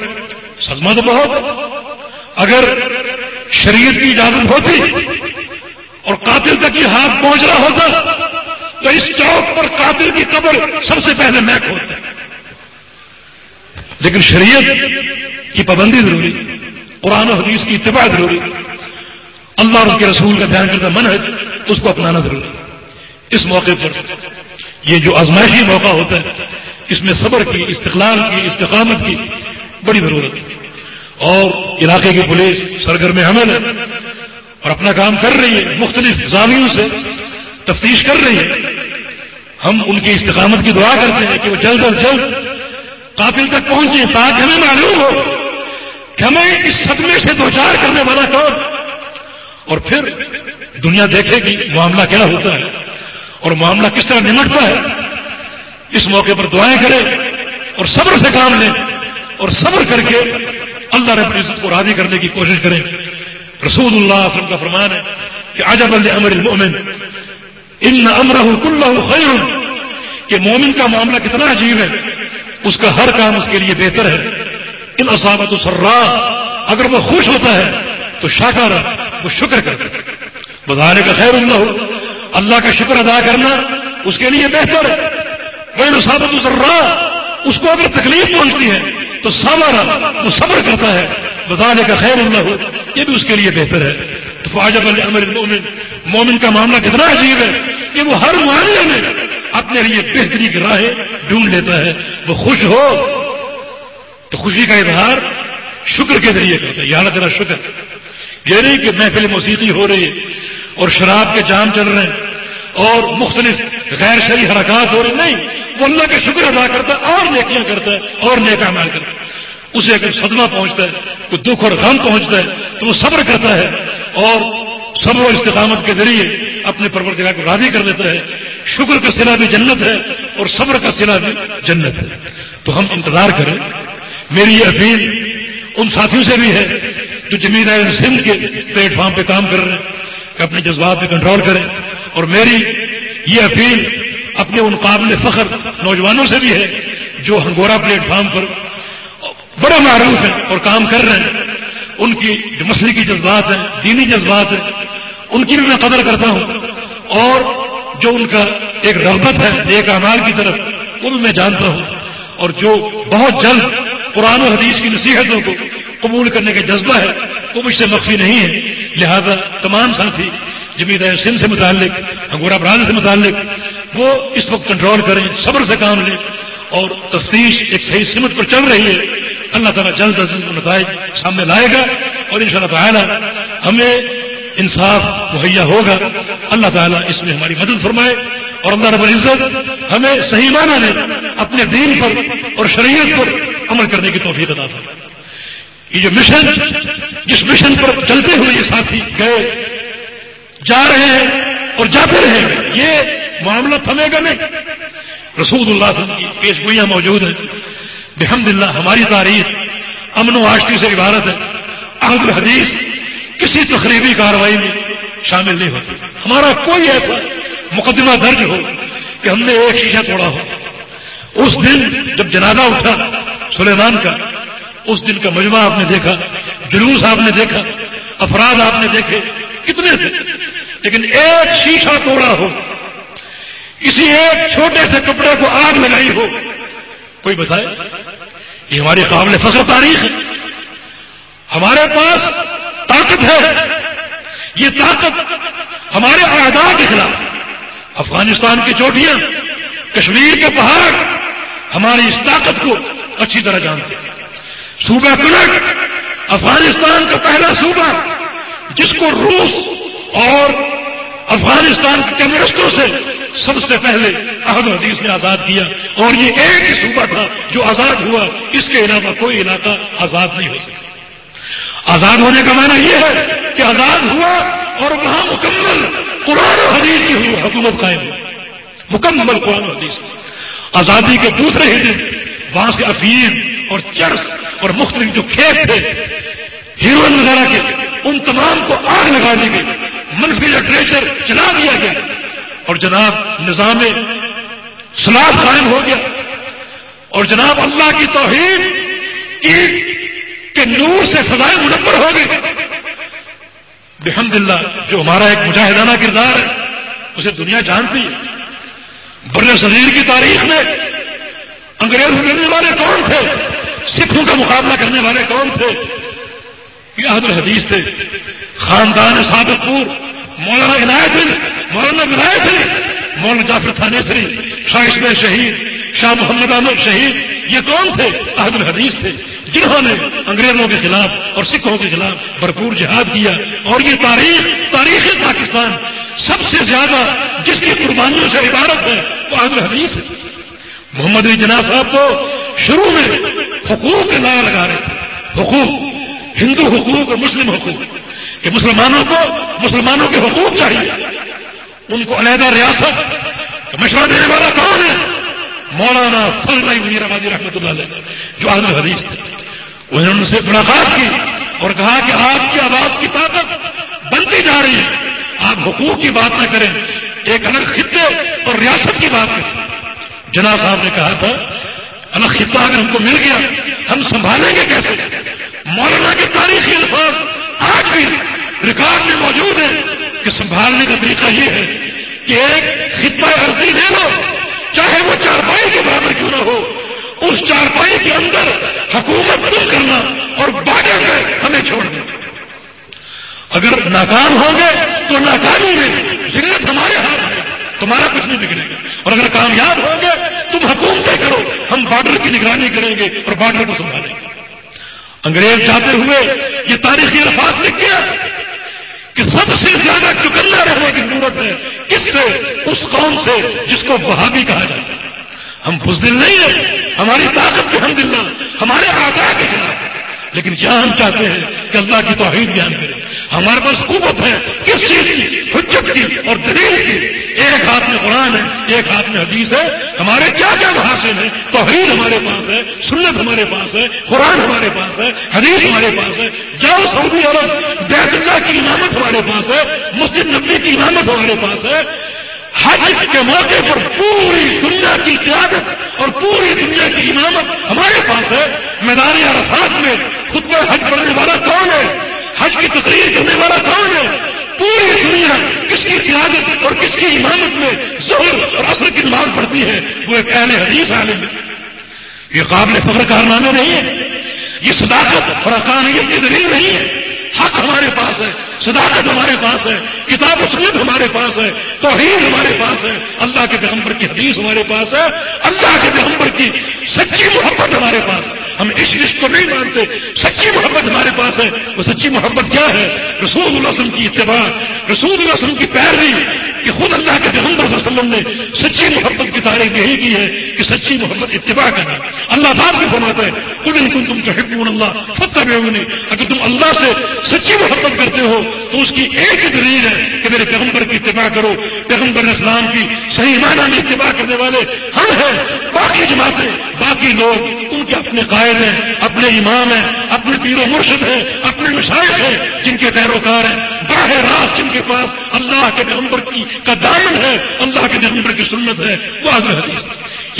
صدمہ تو بہت۔ اگر شریعت کی اجازت ہوتی اور قاتل تک یہ ہاتھ پہنچ رہا ہوتا، تو اس چوک پر قاتل کی قبر سب سے پہلے میں کھولتا لیکن شریعت کی پابندی ضروری، قرآن و حدیث کی اتباع ضروری، اللہ اور اس کے رسول کا دھیان کرتا من ہے اس کو اپنانا ضروری۔ اس موقع پر یہ جو آزمائشی موقع ہوتا ہے، اس میں صبر کی، استقلال کی، استقامت کی بڑی ضرورت ہے۔ اور علاقے کی پولیس سرگرم عمل ہے اور اپنا کام کر رہی ہے، مختلف زاویوں سے تفتیش کر رہی ہے۔ ہم ان کی استقامت کی دعا کرتے ہیں کہ وہ جلد از جلد قاتل تک پہنچے، تاکہ ہمیں معلوم ہو کہ ہمیں اس صدمے سے دو چار کرنے والا کون۔ اور پھر دنیا دیکھے گی معاملہ کیا ہوتا ہے اور معاملہ کس طرح نمٹتا ہے۔ اس موقع پر دعائیں کریں اور صبر سے کام لیں۔ اور صبر کر کے اللہ رب العزت کو راضی کرنے کی کوشش کریں۔ رسول اللہ وسلم کا فرمان ہے کہ عجب امر المؤمن ان امرہ کلہ خیر کہ مومن کا معاملہ کتنا عجیب ہے، اس کا ہر کام اس کے لیے بہتر ہے۔ ان اصابت سرا اگر وہ خوش ہوتا ہے تو شاکر وہ شکر کرتا ہے۔ بظاہر کا خیر اللہ ہو اللہ کا شکر ادا کرنا اس کے لیے بہتر ہے۔ وہ نصابت سرا اس کو اگر تکلیف پہنچتی ہے تو سامارا وہ صبر کرتا ہے بظاہر کا خیر اللہ ہو۔ یہ بھی اس کے لیے بہتر ہے۔ تو فاجب امر مومن مومن کا معاملہ کتنا عجیب ہے کہ وہ ہر معاملے میں اپنے لیے بہتری کی راہیں ڈھونڈ لیتا ہے۔ وہ خوش ہو تو خوشی کا اظہار شکر کے ذریعے کرتا ہے۔ یہاں تیرا شکر۔ یہ نہیں کہ محفل موسیقی ہو رہی ہے اور شراب کے جام چل رہے ہیں۔ اور مختلف غیر شرعی حرکات ہو رہی نہیں، وہ اللہ کا شکر ادا کرتا ہے اور نیکیاں کرتا ہے اور نیک مال کرتا ہے۔ اسے اگر صدمہ پہنچتا ہے، کوئی دکھ اور غم پہنچتا ہے، تو وہ صبر کرتا ہے اور صبر و استقامت کے ذریعے اپنے پرورتگار کو راضی کر دیتا ہے۔ شکر کا سلا بھی جنت ہے اور صبر کا سلا بھی جنت ہے۔ تو ہم انتظار کریں۔ میری یہ اپیل ان ساتھیوں سے بھی ہے جو جمیل سندھ کے پلیٹ فارم پہ کام کر رہے ہیں، کہ اپنے جذبات پہ کنٹرول کریں۔ اور میری یہ اپیل اپنے ان قابل فخر نوجوانوں سے بھی ہے جو ہنگورا پلیٹ فارم پر بڑے معروف ہیں اور کام کر رہے ہیں۔ ان کی جو مسلقی جذبات ہیں، دینی جذبات ہیں، ان کی بھی میں قدر کرتا ہوں۔ اور جو ان کا ایک رغبت ہے، ایک اعمال کی طرف، وہ بھی میں جانتا ہوں۔ اور جو بہت جلد قرآن و حدیث کی نصیحتوں کو قبول کرنے کا جذبہ ہے، وہ مجھ سے مخفی نہیں ہے۔ لہذا تمام ساتھی جمیت سندھ سے متعلق، انگورا بران سے متعلق، وہ اس وقت کنٹرول کریں صبر سے کام لیں۔ اور تفتیش ایک صحیح سمت پر چل رہی ہے۔ اللہ تعالیٰ جلد از جلد نتائج سامنے لائے گا اور ان شاء اللہ تعالیٰ ہمیں انصاف مہیا ہوگا۔ اللہ تعالیٰ اس میں ہماری مدد فرمائے اور اللہ رب العزت ہمیں صحیح معنی لے اپنے دین پر اور شریعت پر عمل کرنے کی توفیق ادا فرمائے۔ یہ جو مشن جس مشن پر چلتے ہوئے یہ ساتھی گئے جا رہے ہیں اور جاتے رہے یہ معاملہ تھمے گا نہیں۔ رسول اللہ وسلم کی پیش گوئیاں موجود ہیں۔ بحمد اللہ، ہماری تاریخ امن و آشتی سے عبارت ہے۔ احمد الحدیث کسی تقریبی کاروائی میں شامل نہیں ہوتی۔ ہمارا کوئی ایسا مقدمہ درج ہو کہ ہم نے ایک شیشہ توڑا ہو۔ اس دن جب جنازہ اٹھا سلیمان کا، اس دن کا مجمع آپ نے دیکھا، جلوس آپ نے دیکھا، افراد آپ نے دیکھے۔ کتنے تھے لیکن ایک شیشہ توڑا ہو، کسی ایک چھوٹے سے کپڑے کو آگ لگائی ہو، کوئی بتائے؟ یہ ہماری قابل فخر تاریخ ہے۔ ہمارے پاس طاقت ہے۔ یہ طاقت ہمارے اعداد کے خلاف، افغانستان کی چوٹیاں، کشمیر کے پہاڑ، ہماری اس طاقت کو اچھی طرح جانتے ہیں۔ صوبہ کلٹ افغانستان کا پہلا صوبہ جس کو روس اور افغانستان کے کمیونسٹوں سے سب سے پہلے احد حدیث نے آزاد کیا اور یہ ایک ہی صوبہ تھا جو آزاد ہوا، اس کے علاوہ کوئی علاقہ آزاد نہیں ہو سکتا۔ آزاد ہونے کا معنی یہ ہے کہ آزاد ہوا اور وہاں مکمل قرآن و حدیث کی ہوئی حکومت قائم ہوئی۔ مکمل قرآن و حدیث۔ آزادی کے دوسرے ہی دن وہاں سے افیم اور چرس اور مختلف جو کھیت تھے، ہیروئن وغیرہ کے ان تمام کو آگ لگا دی گئی۔ منفی لٹریچر چلا دیا گیا۔ اور جناب نظام سلاد قائم ہو گیا۔ اور جناب اللہ کی توحید کی کے نور سے فضائے منور ہو گئی۔ بحمد اللہ جو ہمارا ایک مجاہدانہ کردار ہے، اسے دنیا جانتی ہے۔ بر صغیر کی تاریخ میں انگریز ملنے والے کون تھے؟ سکھوں کا مقابلہ کرنے والے کون تھے؟ یہ الحدیث تھے خاندان سابق پور، مولانا عنایت علی، مولانا ولایت علی، مولانا جعفر تھانیسری شاہ اسم شہید، شاہ محمد احمد شہید، یہ کون تھے؟ عہد الحدیث تھے، جنہوں نے انگریزوں کے خلاف اور سکھوں کے خلاف بھرپور جہاد کیا۔ اور یہ تاریخ تاریخ پاکستان سب سے زیادہ جس کی قربانیوں سے عبارت ہے، وہ عہد الحدیث ہے۔ محمد علی جناب صاحب تو شروع میں حقوق کے نام لگا رہے تھے۔ حقوق ہندو حقوق اور مسلم حقوق، کہ مسلمانوں کو مسلمانوں کے حقوق چاہیے۔ ان کو علیحدہ ریاست مشورہ دینے والا کون ہے؟ مولانا فضل منیر آبادی رحمۃ اللہ علیہ، جو عالم حدیث تھے۔ انہوں نے ان سے ملاقات کی اور کہا کہ آپ کی آواز کی طاقت بنتی جا رہی ہے۔ آپ حقوق کی بات نہ کریں، ایک الگ خطے اور ریاست کی بات کریں۔ جناب صاحب نے کہا تھا، الگ خطہ اگر ہم کو مل گیا، ہم سنبھالیں گے کیسے؟ مولانا کے تاریخی الفاظ آج بھی ریکارڈ میں موجود ہے کہ سنبھالنے کا طریقہ یہ ہے کہ ایک خطہ عرضی لے لو چاہے وہ چارپائی کے برابر کیوں نہ ہو، اس چارپائی کے اندر حکومت تم کرنا اور باغے میں ہمیں چھوڑ دیں اگر ناکام ہوں گے تو ناکامی میں ضرورت ہمارے ہاتھ میں، تمہارا کچھ نہیں بگڑے گا۔ اور اگر کامیاب ہوں گے تم حکومتیں کرو، ہم بارڈر کی نگرانی کریں گے اور بارڈر کو سنبھالیں گے۔ انگریز جاتے ہوئے یہ تاریخی الفاظ لکھ کیا کہ سب سے زیادہ چکندہ رہنے کی ضرورت ہے کس سے؟ اس قوم سے جس کو وہابی کہا جاتا ہے۔ ہم بزدل نہیں ہیں، ہماری طاقت کے ہم دل ہمارے آگاہ کے خلاف لیکن کیا ہم چاہتے ہیں کہ اللہ کی توحید بیان کریں ہمارے پاس قوت ہے کس چیز کی؟ حجت کی اور دلیل کی؟ ایک ہاتھ میں قرآن ہے، ایک ہاتھ میں حدیث ہے۔ ہمارے کیا کیا محاسن ہیں؟ توحید ہمارے پاس ہے، سنت ہمارے پاس ہے، قرآن ہمارے پاس ہے، حدیث ہمارے پاس ہے۔ جاؤ سعودی عرب، بیت اللہ کی امامت ہمارے پاس ہے، مسجد نبی کی امامت ہمارے پاس ہے۔ حج کے موقع پر پوری دنیا کی قیادت اور پوری دنیا کی امامت ہمارے پاس ہے۔ میدان عرفات میں خود پر حج پڑھنے والا کون ہے؟ حج کی تقریر کرنے والا کون ہے؟ پوری دنیا کس کی قیادت اور کس کی امامت میں ظہر اور اثر کی نماز پڑتی ہے؟ وہ ایک اہل حدیث عالم ہے۔ یہ قابل فخر کارنامے نہیں ہے یہ صداقت اور اقانیت کی دلیل نہیں ہے۔ حق ہمارے پاس ہے، صداقت ہمارے پاس ہے، کتاب و سنت ہمارے پاس ہے، توحید ہمارے پاس ہے۔ اللہ کے پیغمبر کی حدیث ہمارے پاس ہے۔ اللہ کے پیغمبر کی سچی محبت ہمارے پاس ہے۔ ہم اس عشق کو نہیں مانتے۔ سچی محبت ہمارے پاس ہے۔ وہ سچی محبت کیا ہے؟ رسول اللہ وسلم کی اتباع، رسول اللہ وسلم کی پیروی، کہ خود اللہ کے پیغمبر صلی اللہ علیہ وسلم نے سچی محبت کی تعریف یہی کی ہے کہ سچی محبت اتباع کرنا۔ اللہ صاحب بھی فرماتا ہے خود ان کو تم جو اللہ فتح اگر تم اللہ سے سچی محبت کرتے ہو، تو اس کی ایک دلیل ہے کہ میرے پیغمبر کی اتباع کرو۔ پیغمبر اسلام کی صحیح معنی میں اتباع کرنے والے ہم ہیں، باقی جماعتیں، باقی لوگ۔ ان کے اپنے قائد ہیں، اپنے امام ہیں، اپنے پیر و مرشد ہیں، اپنے مشاہد ہیں، جن کے پیروکار ہیں۔ براہ راست جن کے پاس اللہ کے پیغمبر کی کا دامن ہے، اللہ کے پیغمبر کی سنت ہے، وہ آگے حدیث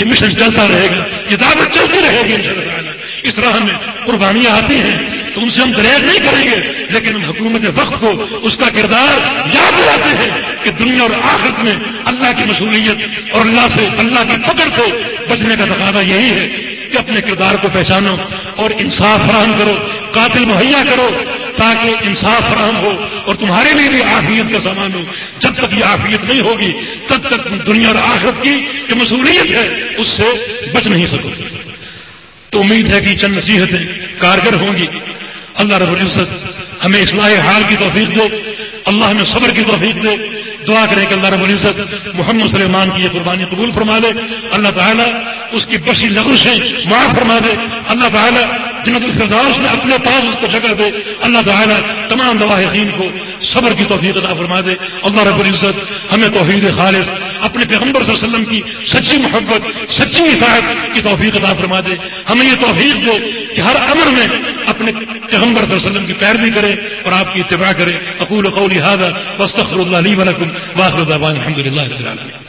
یہ مشن چلتا رہے گا، یہ دعوت چلتی رہے گی ان اس راہ میں قربانیاں آتی ہیں، تو ان سے ہم گریز نہیں کریں گے، لیکن ہم حکومت وقت کو اس کا کردار یاد دلاتے ہیں کہ دنیا اور آخرت میں اللہ کی مصولیت اور اللہ سے، اللہ کی فکر سے بچنے کا تقاضا یہی ہے۔ کہ اپنے کردار کو پہچانو اور انصاف فراہم کرو، قاتل مہیا کرو تاکہ انصاف فراہم ہو اور تمہارے لیے بھی آفیت کا سامان ہو۔ جب تک یہ آفیت نہیں ہوگی، تب تک دنیا اور آخرت کی جو مصولیت ہے، اس سے بچ نہیں سکو۔ تو امید ہے کہ چند نصیحتیں کارگر ہوں گی۔ اللہ رب العزت ہمیں اصلاح حال کی توفیق دے، اللہ ہمیں صبر کی توفیق دے۔ دعا کریں کہ اللہ رب العزت محمد سلیمان کی یہ قربانی قبول فرما دے۔ اللہ تعالیٰ اس کی بسی ہے معاف فرما دے۔ اللہ تعالیٰ جنت الفرداس میں اپنے پاس اس کو جگہ دے، اللہ تعالیٰ تمام دواحقین کو صبر کی توفیق عطا فرما دے۔ اللہ رب العزت ہمیں توحید خالص، اپنے پیغمبر صلی اللہ علیہ وسلم کی سچی محبت، سچی اطاعت کی توفیق عطا فرما دے۔ ہمیں یہ توفیق دے کہ ہر امر میں اپنے پیغمبر صلی اللہ علیہ وسلم کی پیروی کرے اور آپ کی اتباع کرے۔ اقول قولی هذا واستغفر الله لي ولكم واخر دعوانا الحمد لله رب العالمين۔